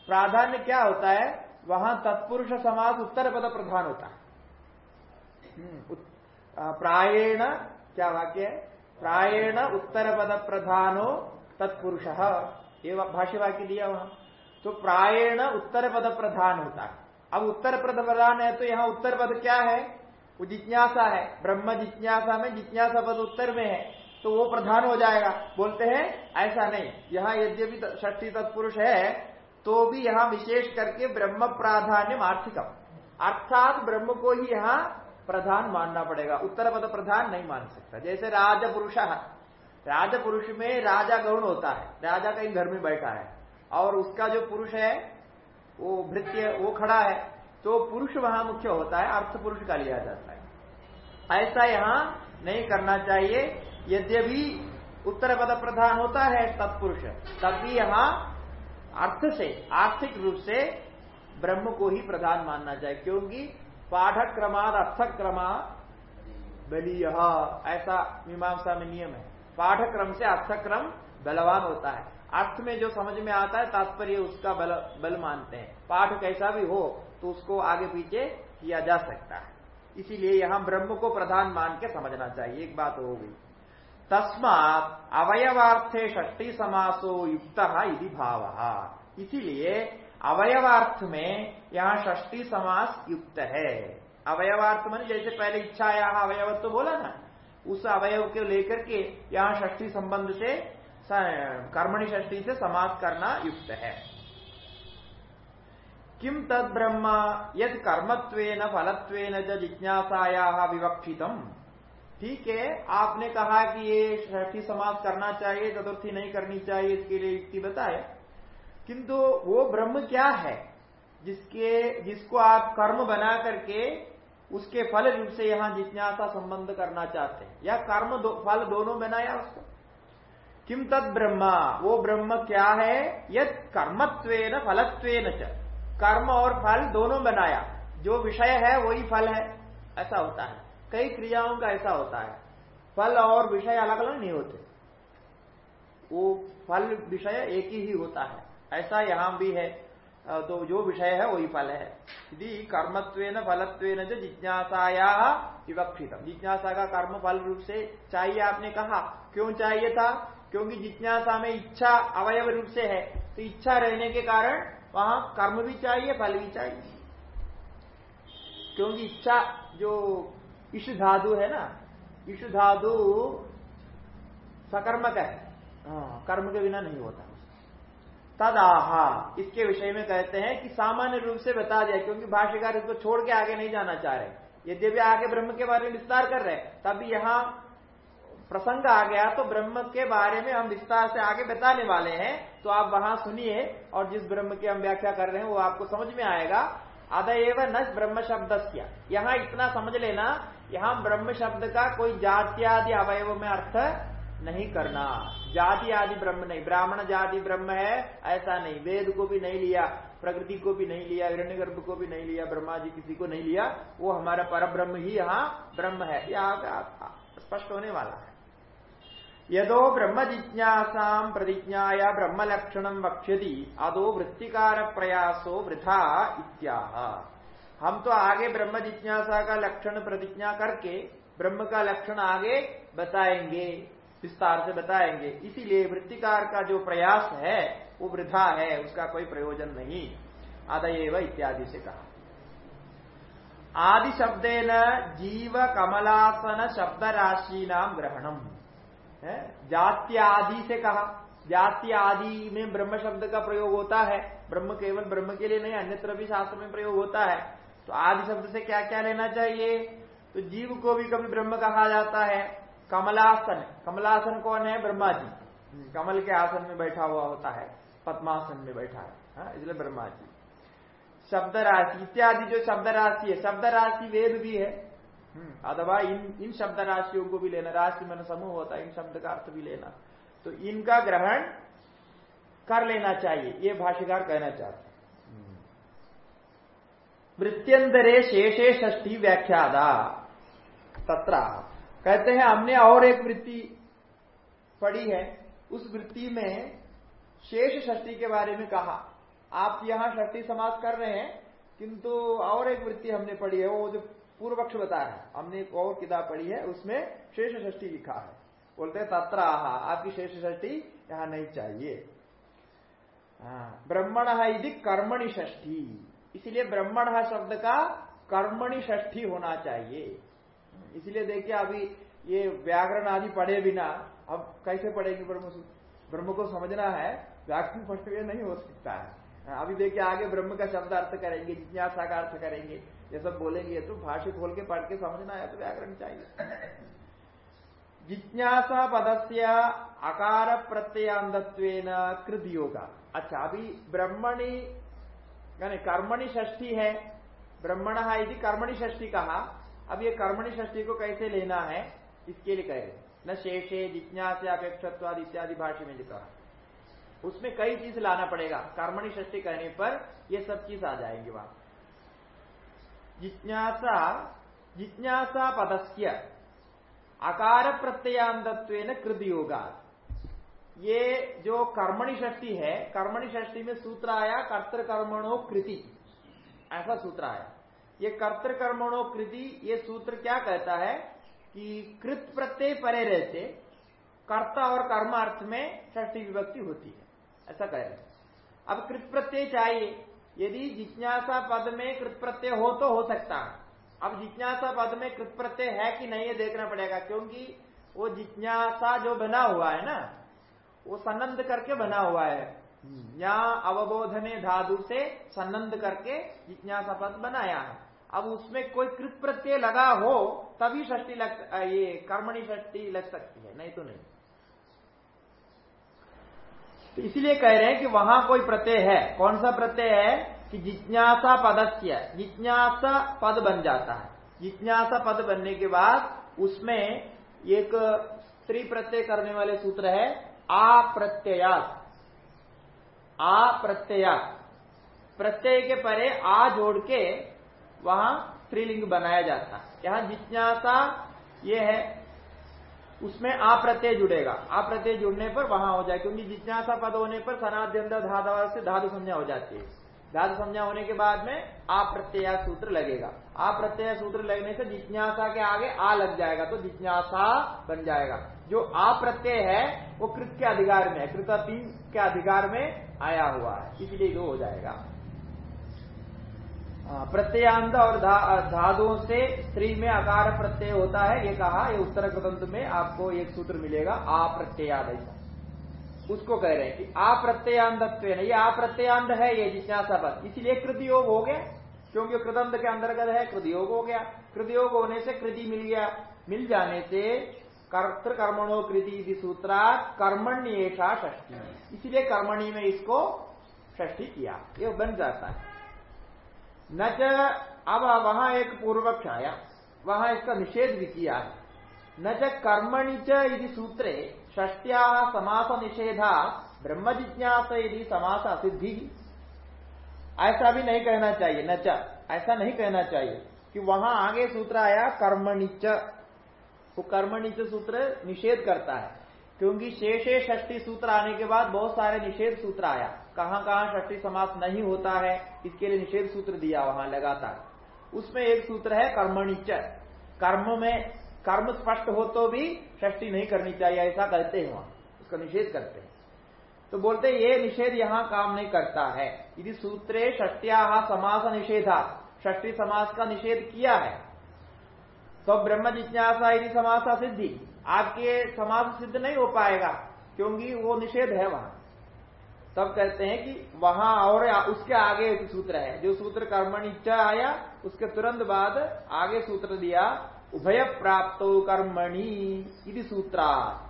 प्राधान्य क्या होता है? वहाँ तत्पुरुष समाज उत्तर पद प्रधान होता है। हम्म, प्रायेण क्या वाक्य है? प्रायेण उत्तर पद प्रधानो तत्पुरुष। ये भाष्य वाक्य दिया वहाँ तो प्रायण उत्तर पद प्रधान होता है। अब उत्तर पद प्रधान है तो यहाँ उत्तर पद क्या है? वो जिज्ञासा है। ब्रह्म जिज्ञासा में जिज्ञासा पद उत्तर में है। तो वो प्रधान हो जाएगा। बोलते हैं, ऐसा नहीं। यहाँ यद्यपि षष्ठी तत्पुरुष है तो भी यहाँ विशेष करके ब्रह्म प्राधान्य आर्थिकम। अर्थात ब्रह्म को ही यहाँ प्रधान मानना पड़ेगा। उत्तर पद प्रधान नहीं मान सकता। जैसे राजपुरुष राजा पुरुष में राजा गौण होता है। राजा कहीं घर में बैठा है। और उसका जो पुरुष है, वो भृत्य, वो खड़ा है। तो पुरुष वहाँ मुख्य होता है, अर्थ पुरुष का लिया जाता है। ऐसा यहाँ नहीं करना चाहिए। यद्यपि उत्तर पद प्रधान होता है तत्पुरुष तब भी यहाँ अर्थ से, आर्थिक रूप से ब्रह्म को ही प्रधान मानना चाहिए। क्योंकि पाठक क्रमाद अर्थ ऐसा मीमांसा में नियम है। पाठक्रम से अर्थक्रम बलवान होता है। अर्थ में जो समझ में आता है, तात्पर्य उसका बल बल मानते हैं। पाठ कैसा भी हो तो उसको आगे पीछे किया जा सकता है। इसीलिए यहाँ ब्रह्म को प्रधान मान के समझना चाहिए। एक बात हो गई। तस्मात अवयवार्थे षष्टी समासो युक्त यदि भाव। इसीलिए अवयवार्थ में यहाँ षष्टी समास युक्त है। अवयवार्थ मन जैसे पहले इच्छा यहाँ अवयव तो बोला ना? उस अवयव को लेकर के यहाँ षष्ठी संबंध से कर्मणि षष्ठी से समाप्त करना युक्त है। किम तद ब्रह्म? यद कर्मत्वेन, फलत्वेन जिज्ञासाया विवक्षितम। ठीक है, आपने कहा कि ये षष्ठी समाप्त करना चाहिए, चतुर्थी नहीं करनी चाहिए, इसके लिए युक्ति बताए। किंतु वो ब्रह्म क्या है? जिसके, जिसको आप कर्म बना करके उसके फल रूप से यहाँ जिज्ञासा संबंध करना चाहते हैं। या कर्म दो, फल दोनों बनाया उसको? किम तद ब्रह्मा? वो ब्रह्म क्या है? यद कर्मत्वेन फलत्वेन च। कर्म और फल दोनों बनाया जो विषय है वही फल है। ऐसा होता है। कई क्रियाओं का ऐसा होता है। फल और विषय अलग अलग नहीं होते। वो फल विषय एक ही होता है। ऐसा यहाँ भी है। तो जो विषय है वही फल है। यदि कर्मत्व फलत्व जिज्ञासाया विवक्षित जिज्ञासा का कर्म फल रूप से चाहिए आपने कहा। क्यों चाहिए था? क्योंकि जिज्ञासा में इच्छा अवयव रूप से है। तो इच्छा रहने के कारण वहाँ कर्म भी चाहिए फल भी चाहिए। क्योंकि इच्छा जो ईश धादु है ना ईश धादु सकर्मक है। हाँ, कर्म के बिना नहीं होता। तद आहा इसके विषय में कहते हैं कि सामान्य रूप से बता दिया, क्योंकि भाष्यकार इसको छोड़ के आगे नहीं जाना चाह रहे। यद्यपि आगे ब्रह्म के बारे में विस्तार कर रहे तभी यहाँ प्रसंग आ गया तो ब्रह्म के बारे में हम विस्तार से आगे बताने वाले हैं। तो आप वहाँ सुनिए, और जिस ब्रह्म की हम व्याख्या कर रहे हैं, वो आपको समझ में आएगा। अदयव न ब्रह्म शब्द यहाँ इतना समझ लेना, यहाँ ब्रह्म शब्द का कोई जात्यादि अवयव में अर्थ नहीं करना। जाति आदि ब्रह्म नहीं। ब्राह्मण जाति ब्रह्म है, ऐसा नहीं। वेद को भी नहीं लिया, प्रकृति को भी नहीं लिया हिरण्य को भी नहीं लिया, ब्रह्मा जी किसी को नहीं लिया, वो हमारा पर ब्रह्म ही यहाँ ब्रह्म है। यहाँ स्पष्ट होने वाला है। यदो ब्रह्म जिज्ञासा प्रतिज्ञाया ब्रह्म लक्षण वक्ष्यति, अदो वृत्तिकार प्रयासो वृथा इत्याह। हम तो आगे ब्रह्म जिज्ञासा का लक्षण प्रतिज्ञा करके ब्रह्म का लक्षण आगे बताएँगे। विस्तार से बताएँगे। इसीलिए वृत्तिकार का जो प्रयास है, वो वृथा है, उसका कोई प्रयोजन नहीं। आदयव इत्यादि से कहा। आदि शब्देन जीव कमलासन शब्द राशि नाम ग्रहणम जाति आदि से कहा। जाति आदि में ब्रह्म शब्द का प्रयोग होता है। ब्रह्म केवल ब्रह्म के लिए नहीं, अन्यत्र भी शास्त्र में प्रयोग होता है। तो आदि शब्द से क्या क्या लेना चाहिए? तो जीव को भी कभी ब्रह्म कहा जाता है। कमलासन। कमलासन कौन है? ब्रह्मा जी कमल के आसन में बैठा हुआ होता है पद्मासन में बैठा है हाँ, इसलिए ब्रह्मा जी शब्द राशि इत्यादि जो शब्द राशि है शब्द राशि वेद भी है। हम्म, अथवा इन इन शब्द राशियों को भी लेना राशि मन समूह होता है इन शब्द का अर्थ भी लेना। तो इनका ग्रहण कर लेना चाहिए ये भाष्यकार कहना चाहते हम्म। वृत्त्यंतरे शेषे षष्ठी व्याख्यादा तत्रा कहते हैं, हमने और एक वृत्ति पढ़ी है। उस वृत्ति में शेष षष्ठी के बारे में कहा। आप यहाँ षष्ठी समास कर रहे हैं, किंतु और एक वृत्ति हमने पढ़ी है, वो जो पूर्व पक्ष बता बताया है। हमने एक और किताब पढ़ी है, उसमें शेष षष्ठी लिखा है। बोलते हैं तत्र आहा आपकी शेष षष्ठी यहाँ नहीं चाहिए। ब्रह्मण यदि कर्मणि षष्ठी। इसलिए ब्रह्मण शब्द का कर्मणि षष्ठी होना चाहिए। इसलिए देखिए अभी ये व्याकरण आदि पढ़े बिना अब कैसे पढ़ेंगे ब्रह्म ब्रह्म को समझना है? व्याकरण पढ़े हुए नहीं हो सकता है। हाँ, अभी देखिए आगे ब्रह्म का शब्द अर्थ करेंगे जिज्ञासा का अर्थ करेंगे ये सब बोलेंगे तो भाष्य खोल के पढ़ के समझना है तो व्याकरण चाहिए। जिज्ञासा पदस्य अकार प्रत्ययांधत्व कृत योगा अच्छा अभी ब्रह्मणी यानी कर्मणि षष्ठी है। ब्रह्मण यदि कर्मणि षष्ठी कहा। अब ये कर्मणि षष्ठी को कैसे लेना है, इसके लिए कहे न शेषे, जिज्ञास, अपेक्षत्वाद इत्यादि भाषा में कहा उसमें कई चीज़ लाना पड़ेगा। कर्मणि षष्ठी कहने पर ये सब चीज़ आ जाएँगे वहाँ। जिज्ञासा जिज्ञासा पदस्य आकार प्रत्ययांतत्व कृत योगा ये जो कर्मणि षष्ठी है, कर्मणि षष्ठी में सूत्र आया, कर्तकर्मणो कृति। ऐसा सूत्र आया। ये कर्तकर्मणो कृति ये सूत्र क्या कहता है कि कृत प्रत्यय परे रहते कर्ता और कर्म अर्थ में षष्ठी विभक्ति होती है। ऐसा कह रहे अब कृत प्रत्यय चाहिए। यदि जिज्ञासा पद में कृत प्रत्यय हो तो हो सकता है। अब जिज्ञासा पद में कृत प्रत्यय है कि नहीं ये देखना पड़ेगा क्योंकि वो जिज्ञासा जो बना हुआ है ना वो सन्नंद करके बना हुआ है। या अवबोधने धादु से सन्नंद करके जिज्ञासा पद बनाया है। अब उसमें कोई कृत प्रत्यय लगा हो, तभी षष्टि लग ये कर्मणी षष्टि लग सकती है, नहीं तो नहीं। तो इसलिए कह रहे हैं कि वहाँ कोई प्रत्यय है। कौन सा प्रत्यय है? कि जिज्ञासा पदस्य, जिज्ञासा पद बन जाता है। जिज्ञासा पद बनने के बाद उसमें एक स्त्री प्रत्यय करने वाले सूत्र है आ प्रत्ययात आ प्रत्ययात प्रत्यय के परे आ जोड़ के वहाँ स्त्रीलिंग बनाया जाता है। यहाँ जिज्ञासा ये है, उसमें प्रत्यय जुड़ेगा। प्रत्यय जुड़ने पर वहाँ हो जाए क्योंकि जिज्ञासा पद होने पर सनाद्यंत धाधा से धातु संज्ञा हो जाती है। धातु संज्ञा होने के बाद में प्रत्यय सूत्र लगेगा। प्रत्यय सूत्र लगने से जिज्ञासा के आगे आ लग जाएगा तो जिज्ञासा बन जाएगा। जो प्रत्यय है, वो कृत के अधिकार में है, कृत के अधिकार में आया हुआ है। इसलिए वो हो जाएगा। प्रत्ययांत और धातुओं से स्त्री में अकार प्रत्यय होता है, ये कहा, ये उत्तर ग्रंथ में आपको एक सूत्र मिलेगा, अप्रत्ययाद। ऐसा उसको कह रहे हैं कि अप्रत्ययांतत्व ये अप्रत्ययांत है, ये जिज्ञासा पद इसलिए कृतियोग हो गया, क्योंकि कृदंत के अंतर्गत है, कृतियोग हो गया। कृतियोग होने से कृति मिल गया। मिल जाने से कर्त कर्मणो कृति सूत्रा कर्मण्येषा षष्ठी। इसलिए कर्मणी में इसको षष्ठी किया, ये बन जाता है। न अब वहाँ एक पूर्व आया वहाँ इसका निषेध भी किया है। न च कर्मणि च सूत्रे, षष्ट्या समास निषेधा ब्रह्म जिज्ञास यदि समास असिद्धि ऐसा भी नहीं कहना चाहिए, न च, ऐसा नहीं कहना चाहिए कि वहाँ आगे सूत्र आया कर्मणिच वो कर्मणिच सूत्र निषेध करता है, क्योंकि शेषे षष्टी सूत्र आने के बाद बहुत सारे निषेध सूत्र आया। कहाँ कहाँ षष्टी समास नहीं होता है, इसके लिए निषेध सूत्र दिया वहाँ लगातार। उसमें एक सूत्र है कर्मणिच। कर्म में कर्म स्पष्ट हो तो भी षष्टी नहीं करनी चाहिए, ऐसा कहते हैं वहाँ। उसका निषेध करते हैं। तो बोलते ये निषेध यहाँ काम नहीं करता है। यदि सूत्रे षष्ट्या समास निषेधा षष्टी समास का निषेध किया है तो ब्रह्म जिज्ञासा यदि समासा सिद्धि, आपके समाज सिद्ध नहीं हो पाएगा, क्योंकि वो निषेध है वहाँ। तब कहते हैं कि वहाँ और उसके आगे एक सूत्र है। जो सूत्र कर्मणि च आया, उसके तुरंत बाद आगे सूत्र दिया, उभय प्राप्त कर्मणि इति सूत्रा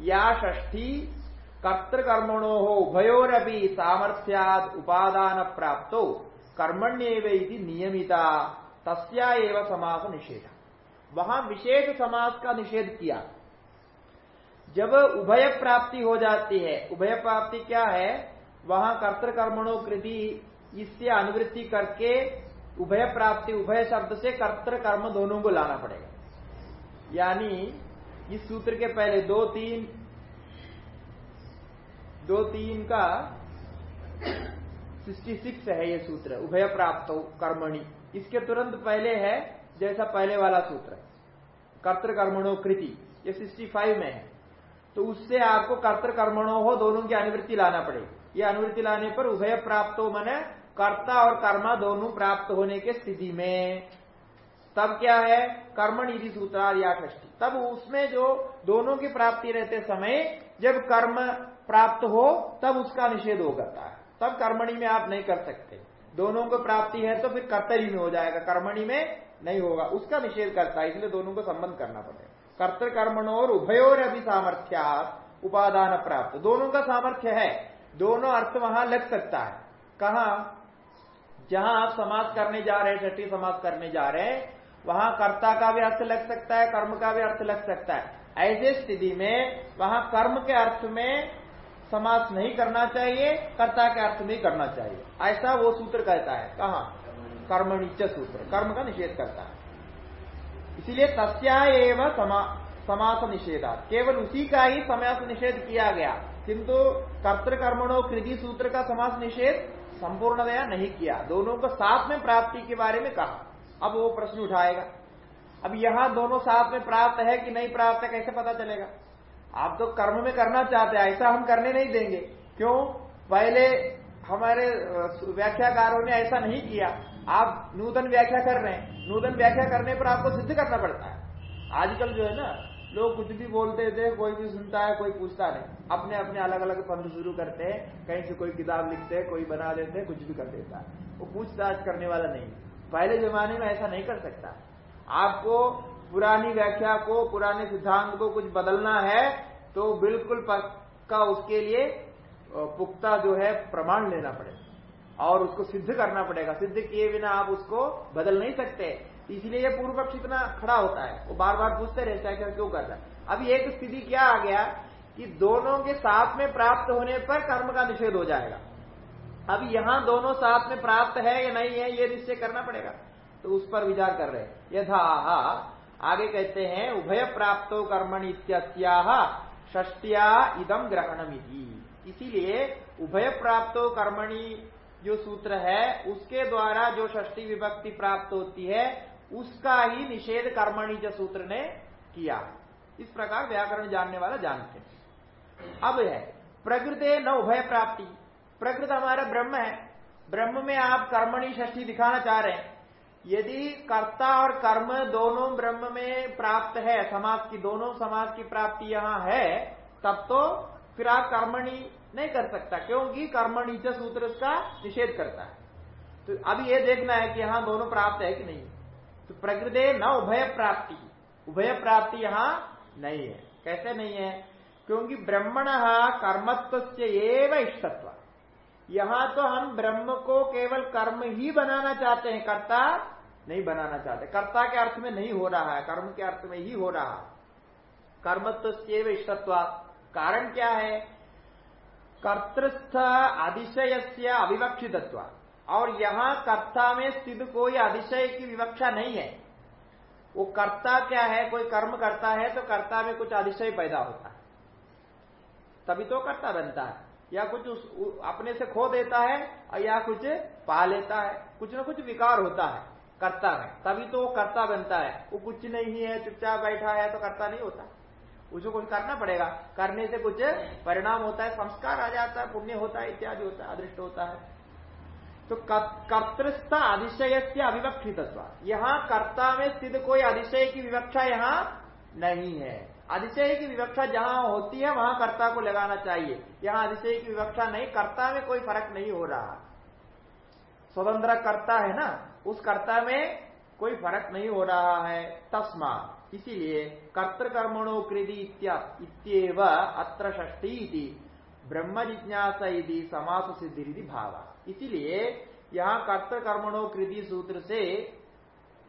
या ष्ठी कर्तृकर्मणो हो, उभयोरपि सामर्थ्याद उपादान प्राप्त, कर्मण्यव नियमिता, तस्या एवं समास निषेध। वहाँ विशेष समास का निषेध किया। जब उभय प्राप्ति हो जाती है, उभय प्राप्ति क्या है? वहाँ कर्तृकर्मणों कृति, इससे अनुवृत्ति करके उभय प्राप्ति, उभय शब्द से कर्तृ कर्म दोनों को लाना पड़ेगा। यानी, इस सूत्र के पहले दो तीन दो तीन का सिक्सटी सिक्स है ये सूत्र, उभय प्राप्त, कर्मणि। इसके तुरंत पहले है, जैसा पहले वाला सूत्र। कर्तृकर्मणो कृति, ये सिक्सटी फाइव में है। तो उससे आपको कर्तृकर्मणो हो, दोनों की अनुवृत्ति लाना पड़ेगी। ये अनुवृत्ति लाने पर उभय प्राप्त हो मैंने, कर्ता और कर्मा दोनों प्राप्त होने के स्थिति में। तब क्या है? कर्म निधि सूत्रार या कष्टी तब उसमें जो दोनों की प्राप्ति रहते समय जब कर्म प्राप्त हो, तब उसका निषेध हो करता है। तब कर्मणि में आप नहीं कर सकते। दोनों को प्राप्ति है तो फिर कर्तरी में हो जाएगा। कर्मणि में नहीं होगा। उसका निषेध करता है, इसलिए दोनों को संबंध करना पड़ेगा। कर्तकर्मणों और उभयोर अभी सामर्थ्या उपादान प्राप्त। दोनों का सामर्थ्य है। दोनों अर्थ वहाँ लग सकता है। कहा? जहाँ आप समाज करने जा रहे हैं छठी समाज करने जा रहे हैं वहाँ कर्ता का भी अर्थ लग सकता है कर्म का भी अर्थ लग सकता है। ऐसे स्थिति में वहाँ कर्म के अर्थ में समास नहीं करना चाहिए कर्ता के अर्थ में करना चाहिए। ऐसा वो सूत्र कहता है। कहा? कर्मणिच सूत्र। कर्म का निषेध करता है। इसीलिए तस्या एवं समा, समास निषेधा केवल उसी का ही समास निषेध किया गया। किंतु कर्तकर्मणों कृति सूत्र का समास निषेध संपूर्णतया नहीं किया। दोनों को साथ में प्राप्ति के बारे में कहा। अब वो प्रश्न उठाएगा। अब यहाँ दोनों साथ में प्राप्त है कि नहीं प्राप्त है कैसे पता चलेगा? आप तो कर्म में करना चाहते हैं, ऐसा हम करने नहीं देंगे। क्यों? पहले हमारे व्याख्याकारों ने ऐसा नहीं किया। आप नूतन व्याख्या कर रहे हैं। नूतन व्याख्या करने पर आपको सिद्ध करना पड़ता है। आजकल जो है ना लोग कुछ भी बोलते थे, कोई भी सुनता है, कोई पूछता नहीं। अपने अपने अलग अलग पंथ शुरू करते हैं कहीं से कोई किताब लिखते हैं कोई बना देते हैं कुछ भी कर देता। है वो पूछताछ करने वाला नहीं। पहले जमाने में ऐसा नहीं कर सकता। आपको पुरानी व्याख्या को, पुराने सिद्धांत को कुछ बदलना है तो बिल्कुल पक्का उसके लिए पुख्ता जो है, प्रमाण लेना पड़ेगा। और उसको सिद्ध करना पड़ेगा। सिद्ध किए बिना आप उसको बदल नहीं सकते। इसलिए ये पूर्व पक्ष इतना खड़ा होता है। वो बार बार पूछते रहता है क्यों करता है। अभी एक स्थिति क्या आ गया कि दोनों के साथ में प्राप्त होने पर कर्म का निषेध हो जाएगा। अब यहाँ दोनों साथ में प्राप्त है या नहीं है, ये निश्चय करना पड़ेगा। तो उस पर विचार कर रहे यथा आगे कहते हैं, उभय प्राप्तो कर्मणि इत्याह षष्टिया इदम ग्रहणमिति। इसीलिए उभय प्राप्तो कर्मणि जो सूत्र है, उसके द्वारा जो षष्टि विभक्ति प्राप्त होती है उसका ही निषेध कर्मणि जो सूत्र ने किया। इस प्रकार व्याकरण जानने वाला जानते हैं। अब है, प्रकृति न उभय प्राप्ति। प्रकृत हमारा ब्रह्म है। ब्रह्म में आप कर्मणि षष्ठी दिखाना चाह रहे हैं। यदि कर्ता और कर्म दोनों ब्रह्म में प्राप्त है समाज की दोनों समाज की प्राप्ति यहाँ है, तब तो फिर आप कर्मणि नहीं कर सकता, क्योंकि कर्मणि से सूत्र उसका निषेध करता है। तो अब ये देखना है कि यहाँ दोनों प्राप्त है कि नहीं। तो प्रकृति न उभय प्राप्ति। उभय प्राप्ति यहाँ नहीं है। कैसे नहीं है? क्योंकि ब्रह्मण कर्मत्व से एवं इष्टत्व। यहाँ तो हम ब्रह्म को केवल कर्म ही बनाना चाहते हैं, कर्ता नहीं बनाना चाहते। कर्ता के अर्थ में नहीं हो रहा है, कर्म के अर्थ में ही हो रहा है। कर्मत्व से इष्टत्व। कारण क्या है? कर्तृस्थ अतिशय से अविवक्षितत्व। और यहाँ कर्ता में स्थित कोई अधिशय की विवक्षा नहीं है। वो कर्ता क्या है, कोई कर्म करता है तो कर्ता में कुछ अधिशय पैदा होता है। तभी तो कर्ता बनता है। या कुछ उस अपने से खो देता है, या कुछ पा लेता है। कुछ ना कुछ विकार होता है कर्ता में। तभी तो वो कर्ता बनता है। वो कुछ नहीं है, चुपचाप बैठा है तो कर्ता नहीं होता। उसको कुछ करना पड़ेगा। करने से कुछ परिणाम होता है, संस्कार आ जाता है, पुण्य होता है, इत्यादि होता है, अदृष्ट होता है। तो कर्तृस्थ अधिशय से अविवक्षित यहाँ कर्ता में स्थित कोई अधिशय की विवक्षा यहाँ नहीं है। अधिशय की विवक्षा जहाँ होती है, वहाँ कर्ता को लगाना चाहिए। यहाँ अधिशय की विवक्षा नहीं, कर्ता में कोई फ़र्क नहीं हो रहा। स्वतंत्र कर्ता है ना? उस कर्ता में कोई फ़र्क नहीं हो रहा है। तस्मा इसीलिए कर्तकर्मणो कृदि इत्येव अत्र षष्ठी ब्रह्म जिज्ञासा समास सिद्धि भाव इसीलिए यहाँ कर्तकर्मणो कृति सूत्र से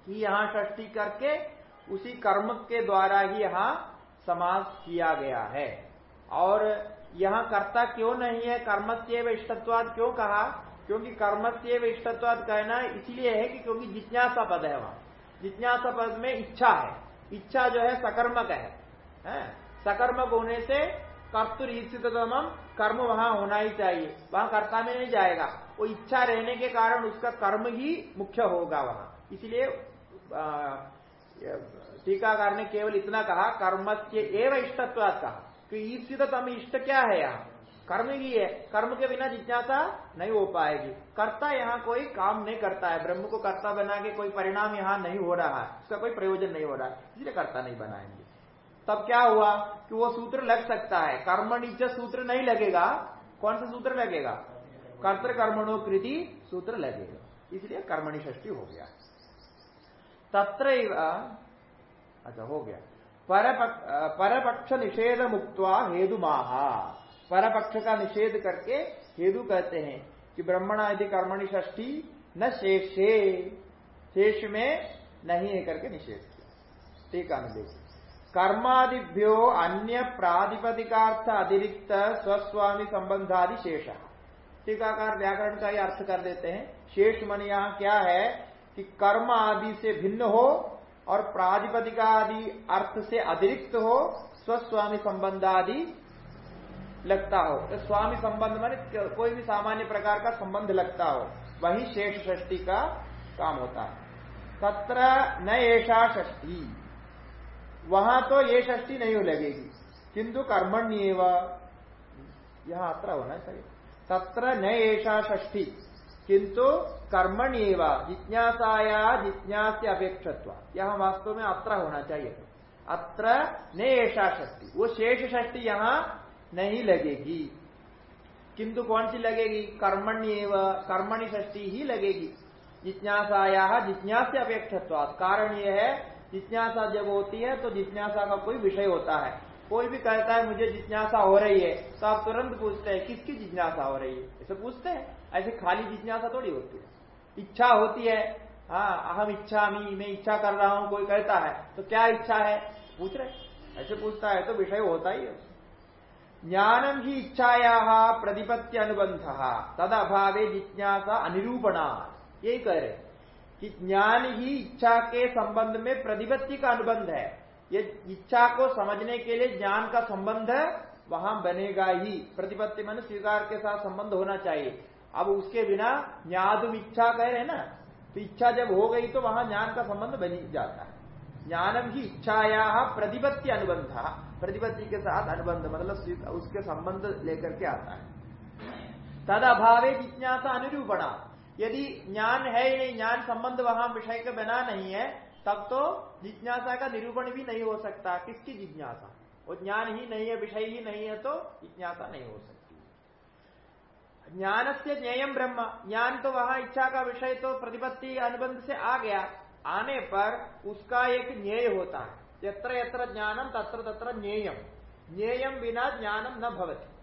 ही यहाँ षष्ठी करके उसी कर्म के द्वारा ही यहाँ समास किया गया है। और यहाँ कर्ता क्यों नहीं है? कर्मत्यव इष्टत्वाद क्यों कहा? क्योंकि कर्मत्यव इष्टत्वाद कहना इसलिए है कि क्योंकि जिज्ञासा पद है वहाँ। जिज्ञासा पद में इच्छा है। इच्छा जो है सकर्मक है, है? सकर्मक होने से कर्तुर कर्म वहाँ होना ही चाहिए। वहाँ कर्ता में नहीं जाएगा। वो इच्छा रहने के कारण उसका कर्म ही मुख्य होगा वहाँ। इसलिए टीकाकार ने केवल इतना कहा कर्म के एवं इष्टत्वाद कहा। कि ईप्सितम इष्ट क्या है यहाँ? कर्म ही है। कर्म के बिना जिज्ञासा नहीं हो पाएगी। कर्ता यहाँ कोई काम नहीं करता है। ब्रह्म को कर्ता बना के कोई परिणाम यहाँ नहीं हो रहा है। उसका कोई प्रयोजन नहीं हो रहा है। इसलिए कर्ता नहीं बनाएँगे। तब क्या हुआ कि वो सूत्र लग सकता है। कर्म नीचे सूत्र नहीं लगेगा। कौन सा सूत्र लगेगा? कर्त कर्मणो कृति सूत्र लगेगा इसलिए कर्मणि षष्टि हो गया। तत्र अच्छा हो गया। परपक्ष निषेध मुक्तवा हेतु माहा परपक्ष का निषेध करके हेतु कहते हैं कि ब्रह्मणा यदि कर्मणि ष्ठी न शेषे, शेष में नहीं है करके निषेध किया। में देखिए कर्मादिभ्यो अन्य प्रातिपदिकार्थ अतिरिक्त स्वस्वामी संबंधादि शेष। टीकाकार व्याकरण का ही अर्थ कर देते हैं। शेष मन यहाँ क्या है कि कर्म आदि से भिन्न हो और प्रातिपदिका आदि अर्थ से अतिरिक्त हो, स्वस्वामी संबंध आदि लगता हो। तो स्वामी संबंध में कोई भी सामान्य प्रकार का संबंध लगता हो, वही शेष षष्टि का काम होता है। तत्र न ऐसा षष्टि वहाँ तो ये षष्टि नहीं हो लगेगी। किंतु कर्मण्य यहाँ अत्र होना चाहिए। तत्र न एषा षष्टि किंतु कर्मण्य जिज्ञासाया जिज्ञास अपेक्षत्व। यहाँ वास्तव में अत्र होना चाहिए। अत्र न एषा षष्टि वो शेष षष्टि यहाँ नहीं लगेगी। किंतु कौन सी लगेगी? कर्मण्य कर्मणि षष्टि ही लगेगी। जिज्ञासाया जिज्ञास अपेक्षत्व कारण यह है, जिज्ञासा जब होती है तो जिज्ञासा का कोई विषय होता है। कोई भी कहता है, मुझे जिज्ञासा हो रही है तो आप तुरंत पूछते हैं, किसकी जिज्ञासा हो रही है? ऐसे पूछते हैं। ऐसे खाली जिज्ञासा थोड़ी होती है। इच्छा होती है हाँ अहम इच्छा, मी, मैं इच्छा कर रहा हूँ, कोई कहता है तो क्या इच्छा है? पूछ रहे ऐसे पूछता है तो विषय होता ही है ज्ञानम ही इच्छाया प्रतिपत्ति अनुबंध तद अभावे जिज्ञासा अनिरूपणा यही कह रहे कि ज्ञान ही इच्छा के संबंध में प्रतिपत्ति का अनुबंध है। ये इच्छा को समझने के लिए ज्ञान का संबंध वहाँ बनेगा ही। प्रतिपत्ति मन स्वीकार के साथ संबंध होना चाहिए। अब उसके बिना ज्ञादुम इच्छा कह रहे ना तो इच्छा जब हो गई तो वहाँ ज्ञान का संबंध बन जाता है। ज्ञानम ही इच्छाया प्रतिपत्ति अनुबंध। प्रतिपत्ति के साथ अनुबंध मतलब उसके संबंध लेकर के आता है। तद अभावे जिज्ञासा अनुरूपणा। यदि ज्ञान है ही नहीं, ज्ञान संबंध वहाँ विषय के बना नहीं है तब तो जिज्ञासा का निरूपण भी नहीं हो सकता। किसकी जिज्ञासा? वो ज्ञान ही नहीं है, विषय ही नहीं है तो जिज्ञासा नहीं हो सकती। ज्ञान से ज्ञेयम ब्रह्म। ज्ञान तो वहाँ इच्छा का विषय तो प्रतिपत्ति अनुबंध से आ गया। आने पर उसका एक ज्ञेय होता है। यत्र यत्र ज्ञानम तत्र तत्र ज्ञेयम ज्ञेयम बिना ज्ञानम न भवती।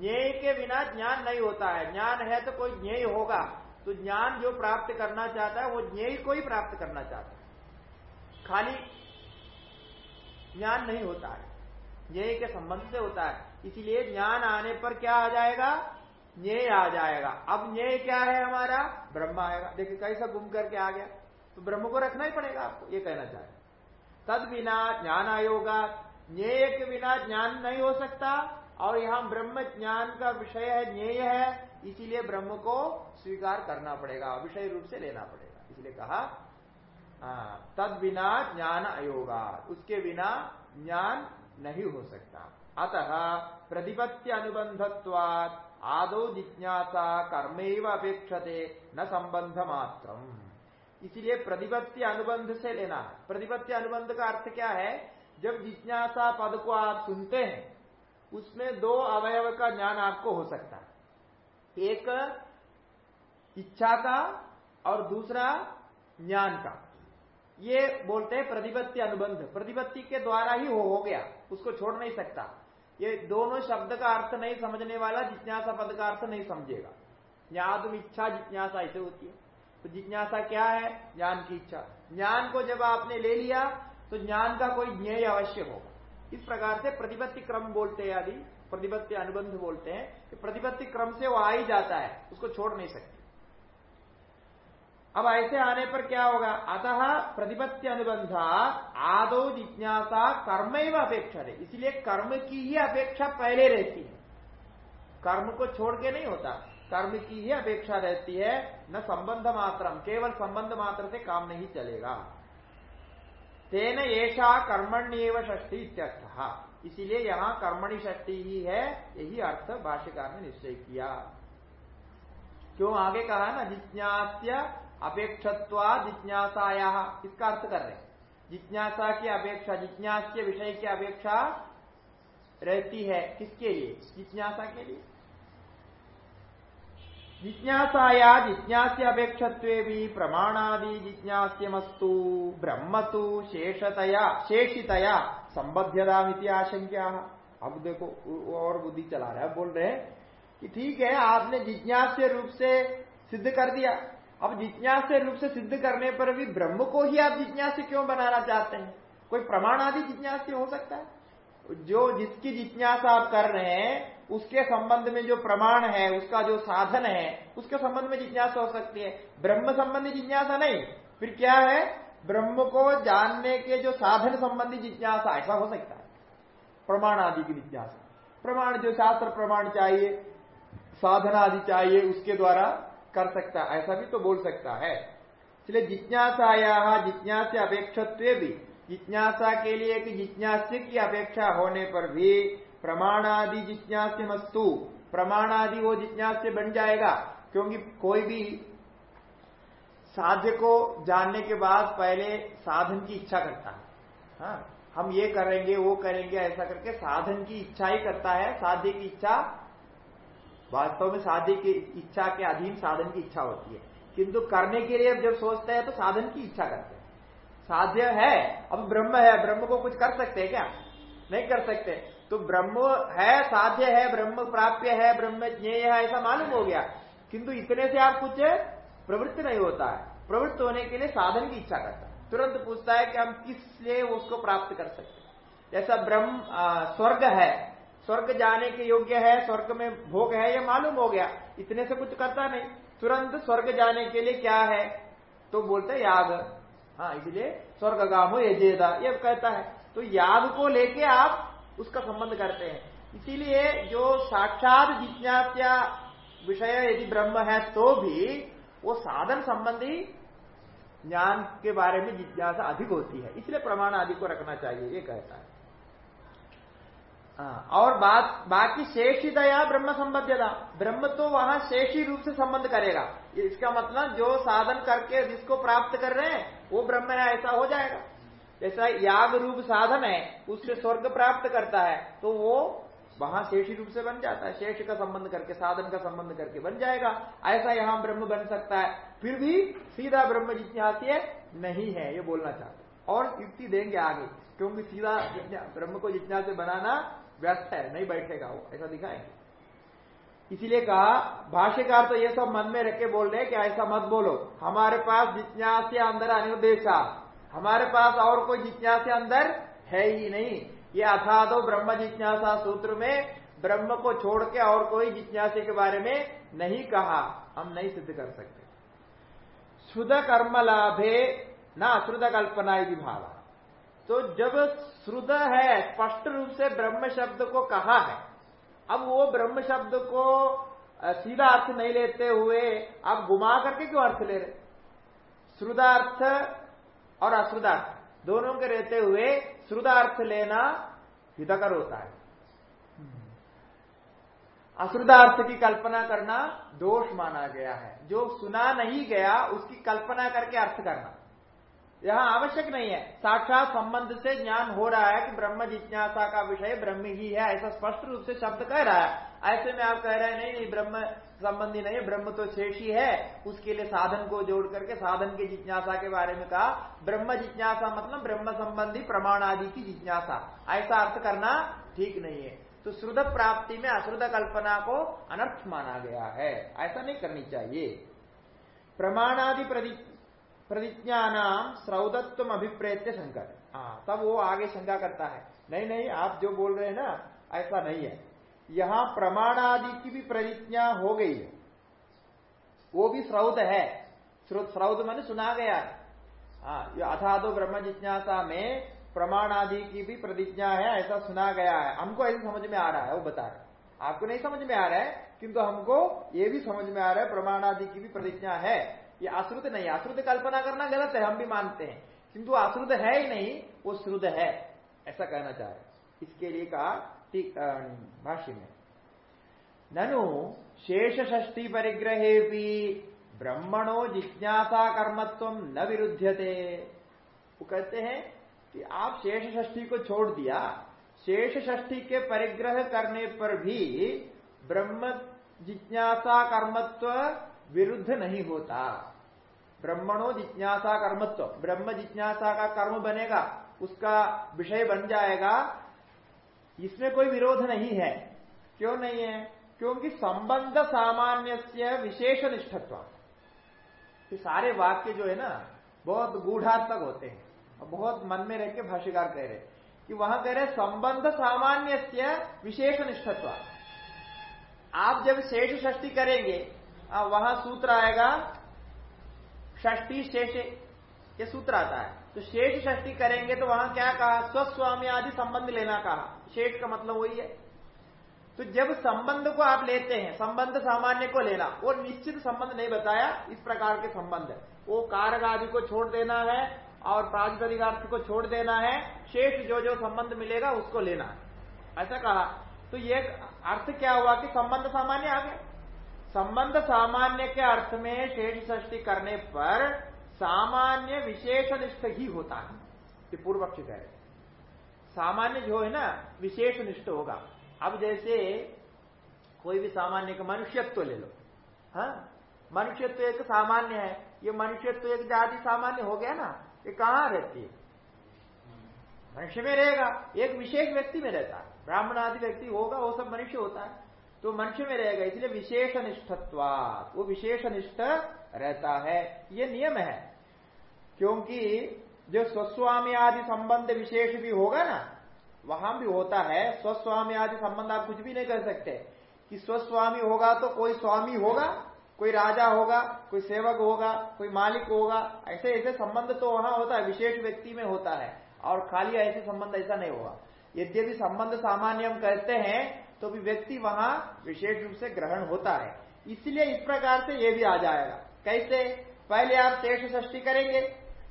ज्ञेय के बिना ज्ञान नहीं होता है। ज्ञान है तो कोई ज्ञेय होगा। तो ज्ञान जो प्राप्त करना चाहता है, वो ज्ञेय को ही प्राप्त करना चाहता है। खाली ज्ञान नहीं होता है। ज्ञेय के संबंध से होता है। इसीलिए ज्ञान आने पर क्या आ जाएगा? ज्ञेय आ जाएगा। अब ज्ञेय क्या है हमारा? ब्रह्म आएगा। देखिए, कैसा गुम करके आ गया। तो ब्रह्म को रखना ही पड़ेगा आपको, ये कहना चाहे तद बिना ज्ञान आयोगा, ज्ञेय के बिना ज्ञान नहीं हो सकता। और यहाँ ब्रह्म ज्ञान का विषय है, ज्ञेय है। इसीलिए ब्रह्म को स्वीकार करना पड़ेगा, विषय रूप से लेना पड़ेगा। इसलिए कहा तद बिना ज्ञान अयोगा। उसके बिना ज्ञान नहीं हो सकता। अतः प्रतिपत्ति अनुबंधत्वाद आदो जिज्ञासा कर्मेव अपेक्षते, न संबंध मात्र इसलिए प्रतिपत्ति अनुबंध से लेना। है प्रतिपत्ति अनुबंध का अर्थ क्या है? जब जिज्ञासा पद को आप सुनते हैं, उसमें दो अवयव का ज्ञान आपको हो सकता है। एक इच्छा का और दूसरा ज्ञान का। ये बोलते हैं प्रतिपत्ति अनुबंध। प्रतिपत्ति के द्वारा ही हो, गया। उसको छोड़ नहीं सकता। ये दोनों शब्द का अर्थ नहीं समझने वाला जिज्ञासा पद का अर्थ नहीं समझेगा। ज्ञातुम इच्छा जिज्ञासा ऐसे होती है। तो जिज्ञासा क्या है? ज्ञान की इच्छा। ज्ञान को जब आपने ले लिया तो ज्ञान का कोई ज्ञेय अवश्य होगा। इस प्रकार से प्रतिपत्ति क्रम बोलते हैं आदि प्रतिपत्ति अनुबंध बोलते हैं। कि प्रतिपत्ति क्रम से वो आ ही जाता है उसको छोड़ नहीं सकते। अब ऐसे आने पर क्या होगा? अतः प्रतिपत्ति अनुबंध आदो जिज्ञासा कर्म ही अपेक्षा है इसलिए कर्म की ही अपेक्षा पहले रहती है। कर्म को छोड़ के नहीं होता। कर्म की ही अपेक्षा रहती है। न संबंध मात्रम, केवल संबंध मात्र से काम नहीं चलेगा। तेन ऐसा कर्मण्यव षष्ठी इत्यर्थ। इसीलिए यहाँ कर्मणि षष्ठी ही है। यही अर्थ भाष्यकार ने निश्चय किया। क्यों? आगे कहा ना, जिज्ञास्य अपेक्षत्वा जिज्ञासाया। इसका अर्थ कर रहे जिज्ञासा की अपेक्षा जिज्ञास्य विषय की अपेक्षा रहती है किसके लिए? जिज्ञासा के लिए। जिज्ञासाया जिज्ञास्य अपेक्षत्वे भी प्रमाणादि जिज्ञास्यमस्तु ब्रह्म तो शेषतया, शेषितया संबद्धता आशंका अब देखो और बुद्धि चला रहा है, बोल रहे हैं कि ठीक है, आपने जिज्ञास रूप से सिद्ध कर दिया। अब जिज्ञास रूप से सिद्ध करने पर भी ब्रह्म को ही आप जिज्ञास क्यों बनाना चाहते हैं? कोई प्रमाण आदि जिज्ञास हो सकता है? जो जिसकी जिज्ञासा आप कर रहे हैं, उसके संबंध में जो प्रमाण है, उसका जो साधन है, उसके संबंध में जिज्ञासा हो सकती है। ब्रह्म संबंधी जिज्ञासा नहीं। फिर क्या है? ब्रह्म को जानने के जो साधन संबंधी जिज्ञासा ऐसा हो सकता है। प्रमाण आदि की जिज्ञासा। प्रमाण जो शास्त्र प्रमाण चाहिए साधन आदि चाहिए, उसके द्वारा कर सकता ऐसा भी तो बोल सकता है। इसलिए जिज्ञासाया जिज्ञास अपेक्षत्व भी, जिज्ञासा के लिए कि जिज्ञास्य की अपेक्षा होने पर भी प्रमाणादि जिज्ञास्य मस्तु प्रमाणादि वो जिज्ञास्य बन जाएगा, क्योंकि कोई भी साध्य को जानने के बाद पहले साधन की इच्छा करता है। हाँ हम ये करेंगे, वो करेंगे, ऐसा करके साधन की इच्छा ही करता है, साध्य की इच्छा वास्तव में साध्य की इच्छा के अधीन साधन की इच्छा होती है। किंतु करने के लिए जब सोचते हैं तो साधन की इच्छा करते हैं। साध्य है, अब ब्रह्म है, ब्रह्म को कुछ कर सकते हैं क्या? नहीं कर सकते। तो ब्रह्म है, साध्य है, ब्रह्म प्राप्य है, ब्रह्म ज्ञेय है, ऐसा मालूम हो गया। किंतु इतने से आप कुछ प्रवृत्त नहीं होता है। प्रवृत्त होने के लिए साधन की इच्छा करता है। तुरंत पूछता है कि हम किस लिए उसको प्राप्त कर सकते हैं। जैसा ब्रह्म स्वर्ग है स्वर्ग जाने के योग्य है स्वर्ग में भोग है ये मालूम हो गया। इतने से कुछ करता नहीं। तुरंत स्वर्ग जाने के लिए क्या है? तो बोलते याग। हाँ इसलिए स्वर्ग गामो यजेदा ये कहता है। तो याग को लेके आप उसका संबंध करते हैं। इसीलिए जो साक्षात जिज्ञासा विषय यदि ब्रह्म है तो भी वो साधन संबंधी ज्ञान के बारे में जिज्ञासा अधिक होती है। इसलिए प्रमाण आदि को रखना चाहिए ये कहता हाँ, और बात बाकी शेषितया ब्रह्म संबद्धता ब्रह्म तो वहाँ शेषी रूप से संबंध करेगा इसका मतलब जो साधन करके जिसको प्राप्त कर रहे हैं वो ब्रह्म है ऐसा हो जाएगा जैसा याग रूप साधन है उससे स्वर्ग प्राप्त करता है तो वो वहाँ शेषी रूप से बन जाता है शेष का संबंध करके साधन का संबंध करके बन जाएगा ऐसा यहाँ ब्रह्म बन सकता है फिर भी सीधा ब्रह्म जिज्ञास्य नहीं है ये बोलना चाहते और युक्ति देंगे आगे क्योंकि सीधा ब्रह्म को जिज्ञास बनाना व्यर्थ है, नहीं बैठेगा वो, ऐसा दिखाएँगे। इसीलिए कहा, भाष्यकार तो ये सब मन में रख के बोल रहे कि ऐसा मत बोलो। हमारे पास जिज्ञास अंदर अनुदेशा हमारे पास और कोई जिज्ञास अंदर है ही नहीं। ये अथा तो ब्रह्म जिज्ञासा सूत्र में ब्रह्म को छोड़ के और कोई जिज्ञासे के बारे में नहीं कहा। हम नहीं सिद्ध कर सकते। श्रुद कर्म लाभे न श्रुद कल्पना यदि भाव। तो जब श्रुद है, स्पष्ट रूप से ब्रह्म शब्द को कहा है, अब वो ब्रह्म शब्द को सीधा अर्थ नहीं लेते हुए आप घुमा करके क्यों अर्थ ले रहे श्रुदार्थ और अश्रुदार्थ दोनों के रहते हुए श्रुदार्थ लेना हितकर होता है। अश्रुदार्थ की कल्पना करना दोष माना गया है। जो सुना नहीं गया, उसकी कल्पना करके अर्थ करना। यहाँ आवश्यक नहीं है। साक्षात संबंध से ज्ञान हो रहा है कि ब्रह्म जिज्ञासा का विषय ब्रह्म ही है, ऐसा स्पष्ट रूप से शब्द कह रहा है। ऐसे में आप कह रहे हैं, नहीं नहीं, ब्रह्म संबंधी नहीं ब्रह्म तो शेषी है उसके लिए साधन को जोड़ करके साधन की जिज्ञासा के बारे में कहा। ब्रह्म जिज्ञासा मतलब ब्रह्म संबंधी प्रमाण आदि की जिज्ञासा। ऐसा अर्थ करना ठीक नहीं है। तो श्रुद प्राप्ति में अश्रुद कल्पना को अनर्थ माना गया है। ऐसा नहीं करनी चाहिए। प्रमाणादि प्रतिज्ञा नाम श्रौदत्व अभिप्रेत्य शंकर। हाँ तब वो आगे शंका करता है, नहीं नहीं, आप जो बोल रहे हैं ना, ऐसा नहीं है। यहाँ प्रमाण आदि की भी प्रतिज्ञा हो गई है। वो भी श्रौद है। श्रौद मैंने सुना गया है। हाँ अथा तो ब्रह्म जिज्ञासा में प्रमाण आदि की भी प्रतिज्ञा है, ऐसा सुना गया है। हमको ऐसे समझ में आ रहा है, वो बता रहे आपको नहीं समझ में आ रहा है, किंतु हमको ये भी समझ में आ रहा है प्रमाण आदि की भी प्रतिज्ञा है। ये अश्रुत नहीं अश्रुत कल्पना करना गलत है, हम भी मानते हैं। किंतु अश्रुत है ही नहीं, वो श्रुत है, ऐसा कहना चाह रहे इसके लिए कहा भाष्य में, ननु शेष षष्टि परिग्रहे भी ब्रह्मणो जिज्ञासा कर्मत्व न विरुद्धते वो कहते हैं कि आप शेष षष्ठी को छोड़ दिया शेष षष्ठी के परिग्रह करने पर भी ब्रह्म जिज्ञासा कर्मत्व विरुद्ध नहीं होता। ब्रह्मणो जिज्ञासा कर्मत्व। ब्रह्म जिज्ञासा का कर्म बनेगा, उसका विषय बन जाएगा। इसमें कोई विरोध नहीं है। क्यों नहीं है? क्योंकि संबंध सामान्य से विशेष निष्ठत्व। सारे वाक्य जो है ना, बहुत गूढ़ार्थक होते हैं। और बहुत मन में रह के भाष्यकार कह रहे कि वहाँ कह रहे संबंध सामान्य से विशेष निष्ठत्व। आप जब शेष षष्टि करेंगे वहाँ सूत्र आएगा षष्टि शेष, ये सूत्र आता है। तो शेष षष्टी करेंगे तो वहाँ क्या कहा? स्वस्वामी आदि संबंध लेना कहा। शेष का मतलब वही है। तो जब संबंध को आप लेते हैं, संबंध सामान्य को लेना, वो निश्चित संबंध नहीं बताया, इस प्रकार के संबंध वो कारक आदि को छोड़ देना है और प्राजपरिकार्थ को छोड़ देना है, शेष जो जो संबंध मिलेगा उसको लेना है। ऐसा कहा। तो ये अर्थ क्या हुआ कि संबंध सामान्य आ गए संबंध सामान्य के अर्थ में शेष सृष्टि करने पर सामान्य विशेष निष्ठ ही होता है। ये पूर्व पक्ष कह सामान्य जो है ना, विशेष निष्ठ होगा। अब जैसे कोई भी सामान्य का मनुष्यत्व ले लो। हाँ? मनुष्यत्व एक सामान्य है। ये मनुष्यत्व एक जाति सामान्य हो गया ना, ये कहाँ रहती है? मनुष्य में रहेगा। एक विशेष व्यक्ति में रहता है। ब्राह्मण आदि व्यक्ति होगा, वो सब मनुष्य होता है। तो मनुष्य में रहेगा, इसलिए विशेष निष्ठत्वा वो विशेष निष्ठ रहता है। ये नियम है। क्योंकि जो स्वस्वामी आदि संबंध विशेष भी होगा ना, वहाँ भी होता है। स्वस्वामी आदि संबंध आप कुछ भी नहीं कर सकते। कि स्वस्वामी होगा तो कोई स्वामी होगा, कोई राजा होगा, कोई सेवक होगा, कोई मालिक होगा। ऐसे ऐसे संबंध तो वहाँ होता है, विशेष व्यक्ति में होता है। और खाली ऐसे संबंध ऐसा नहीं होगा। यद्यपि संबंध सामान्य हम कहते हैं तो भी व्यक्ति वहाँ विशेष रूप से ग्रहण होता है इसलिए इस प्रकार से ये भी आ जाएगा। कैसे? पहले आप शेष षष्टि करेंगे,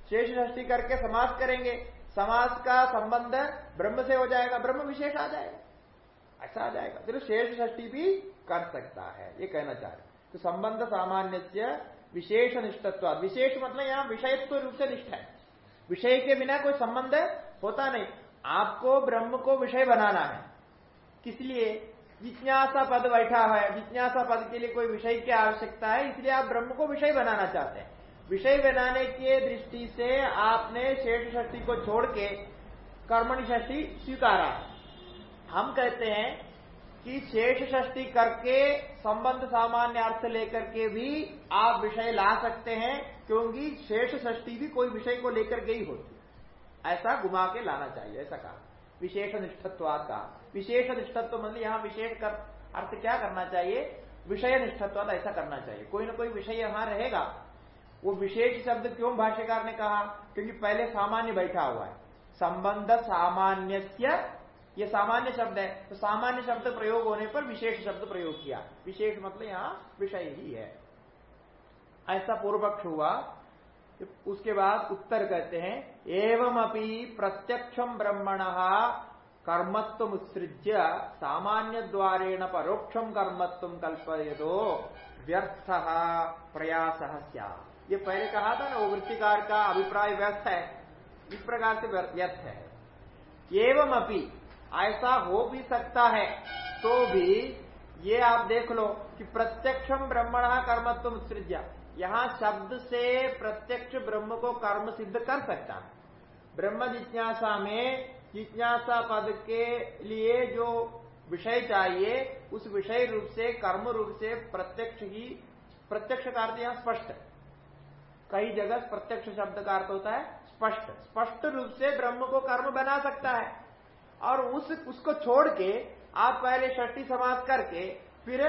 शेष षष्टि करके समाज करेंगे। समाज का संबंध ब्रह्म से हो जाएगा, ब्रह्म विशेष आ जाएगा। ऐसा आ जाएगा। फिर शेष षष्टि भी कर सकता है, ये कहना चाह रहे तो संबंध सामान्य विशेष निष्ठत्व, विशेष मतलब यहाँ विषयत्व रूप से निष्ठ है। विषय के बिना कोई संबंध होता नहीं। आपको ब्रह्म को विषय बनाना है। किस लिए? जिज्ञासा पद बैठा है। जिज्ञासा पद के लिए कोई विषय की आवश्यकता है, इसलिए आप ब्रह्म को विषय बनाना चाहते हैं। विषय बनाने के दृष्टि से आपने शेष शक्ति को छोड़ के कर्मणि षष्टि स्वीकारा। हम कहते हैं कि शेष षष्टि करके संबंध सामान्य अर्थ लेकर के भी आप विषय ला सकते हैं, क्योंकि शेष षष्टि भी कोई विषय को लेकर गई होती ऐसा घुमा के लाना चाहिए, ऐसा कहा। विशेष निष्ठत्वाद का विशेष निष्ठत्व मतलब यहाँ विशेष कर अर्थ क्या करना चाहिए? विषय निष्ठत्वाद ऐसा करना चाहिए। कोई ना कोई विषय यहाँ रहेगा। वो विशेष शब्द क्यों भाष्यकार ने कहा? क्योंकि पहले सामान्य बैठा हुआ है। संबंध सामान्य ये सामान्य शब्द है। तो सामान्य शब्द प्रयोग होने पर विशेष शब्द प्रयोग किया। विशेष मतलब यहाँ विषय ही है। ऐसा पूर्व पक्ष हुआ। उसके बाद उत्तर कहते हैं एवं अपनी प्रत्यक्षम ब्रह्मण कर्मत्व उत्सृज्य सामान्य द्वारेण परोक्षम कर्मत्व कल्पयदो व्यर्थ, प्रयास ये पहले कहा था ना, वो वृत्तिकार का अभिप्राय व्यर्थ है। इस प्रकार से व्यर्थ है। एवं अपी ऐसा हो भी सकता है तो भी ये आप देख लो कि प्रत्यक्षम ब्रह्मण कर्मत्व सृज्या यहाँ शब्द से प्रत्यक्ष ब्रह्म को कर्म सिद्ध कर सकता ब्रह्म जिज्ञासा में, जिज्ञासा पद के लिए जो विषय चाहिए, उस विषय रूप से, कर्म रूप से प्रत्यक्ष ही, प्रत्यक्ष का अर्थ यहाँ स्पष्ट कई जगह प्रत्यक्ष शब्द का अर्थ होता है स्पष्ट। स्पष्ट रूप से ब्रह्म को कर्म बना सकता है। और उस, उसको छोड़ के आप पहले षष्टी समाज करके, फिर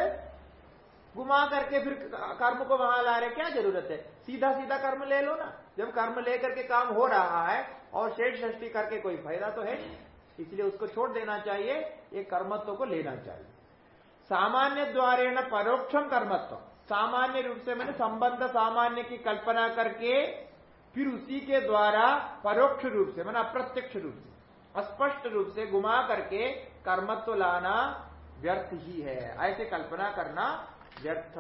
घुमा करके फिर कर्म को वहाँ ला रहे, क्या ज़रूरत है? सीधा सीधा कर्म ले लो ना। जब कर्म लेकर के काम हो रहा है और शेष षष्टी करके कोई फ़ायदा तो है नहीं। इसलिए उसको छोड़ देना चाहिए, ये कर्मत्व को लेना चाहिए। सामान्य द्वारे न परोक्षम कर्मत्व। सामान्य रूप से मैंने संबंध सामान्य की कल्पना करके फिर उसी के द्वारा परोक्ष रूप से, मैंने अप्रत्यक्ष रूप से, अस्पष्ट रूप से गुमा करके कर्मत्व लाना व्यर्थ ही है। ऐसे कल्पना करना व्यर्थ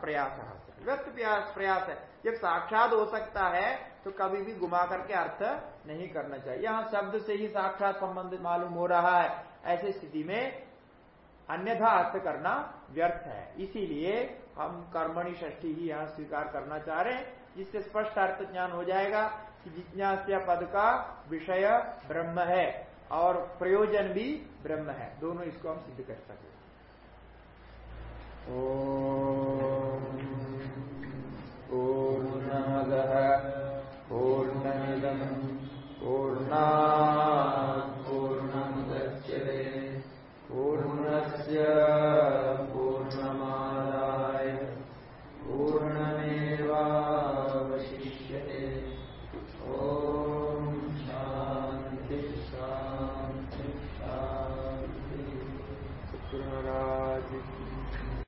प्रयास व्यर्थ प्रयास प्रयास है। जब साक्षात हो सकता है तो कभी भी गुमा करके अर्थ नहीं करना चाहिए। यहाँ शब्द से ही साक्षात संबंध मालूम हो रहा है। ऐसी स्थिति में अन्यथा अर्थ करना व्यर्थ है। इसीलिए हम कर्मणि षष्ठी ही यहाँ स्वीकार करना चाह रहे हैं, जिससे स्पष्ट अर्थ ज्ञान हो जाएगा कि जिज्ञासा पद का विषय ब्रह्म है और प्रयोजन भी ब्रह्म है। दोनों इसको हम सिद्ध कर पूर्णमदः पूर्णमिदम् पूर्णा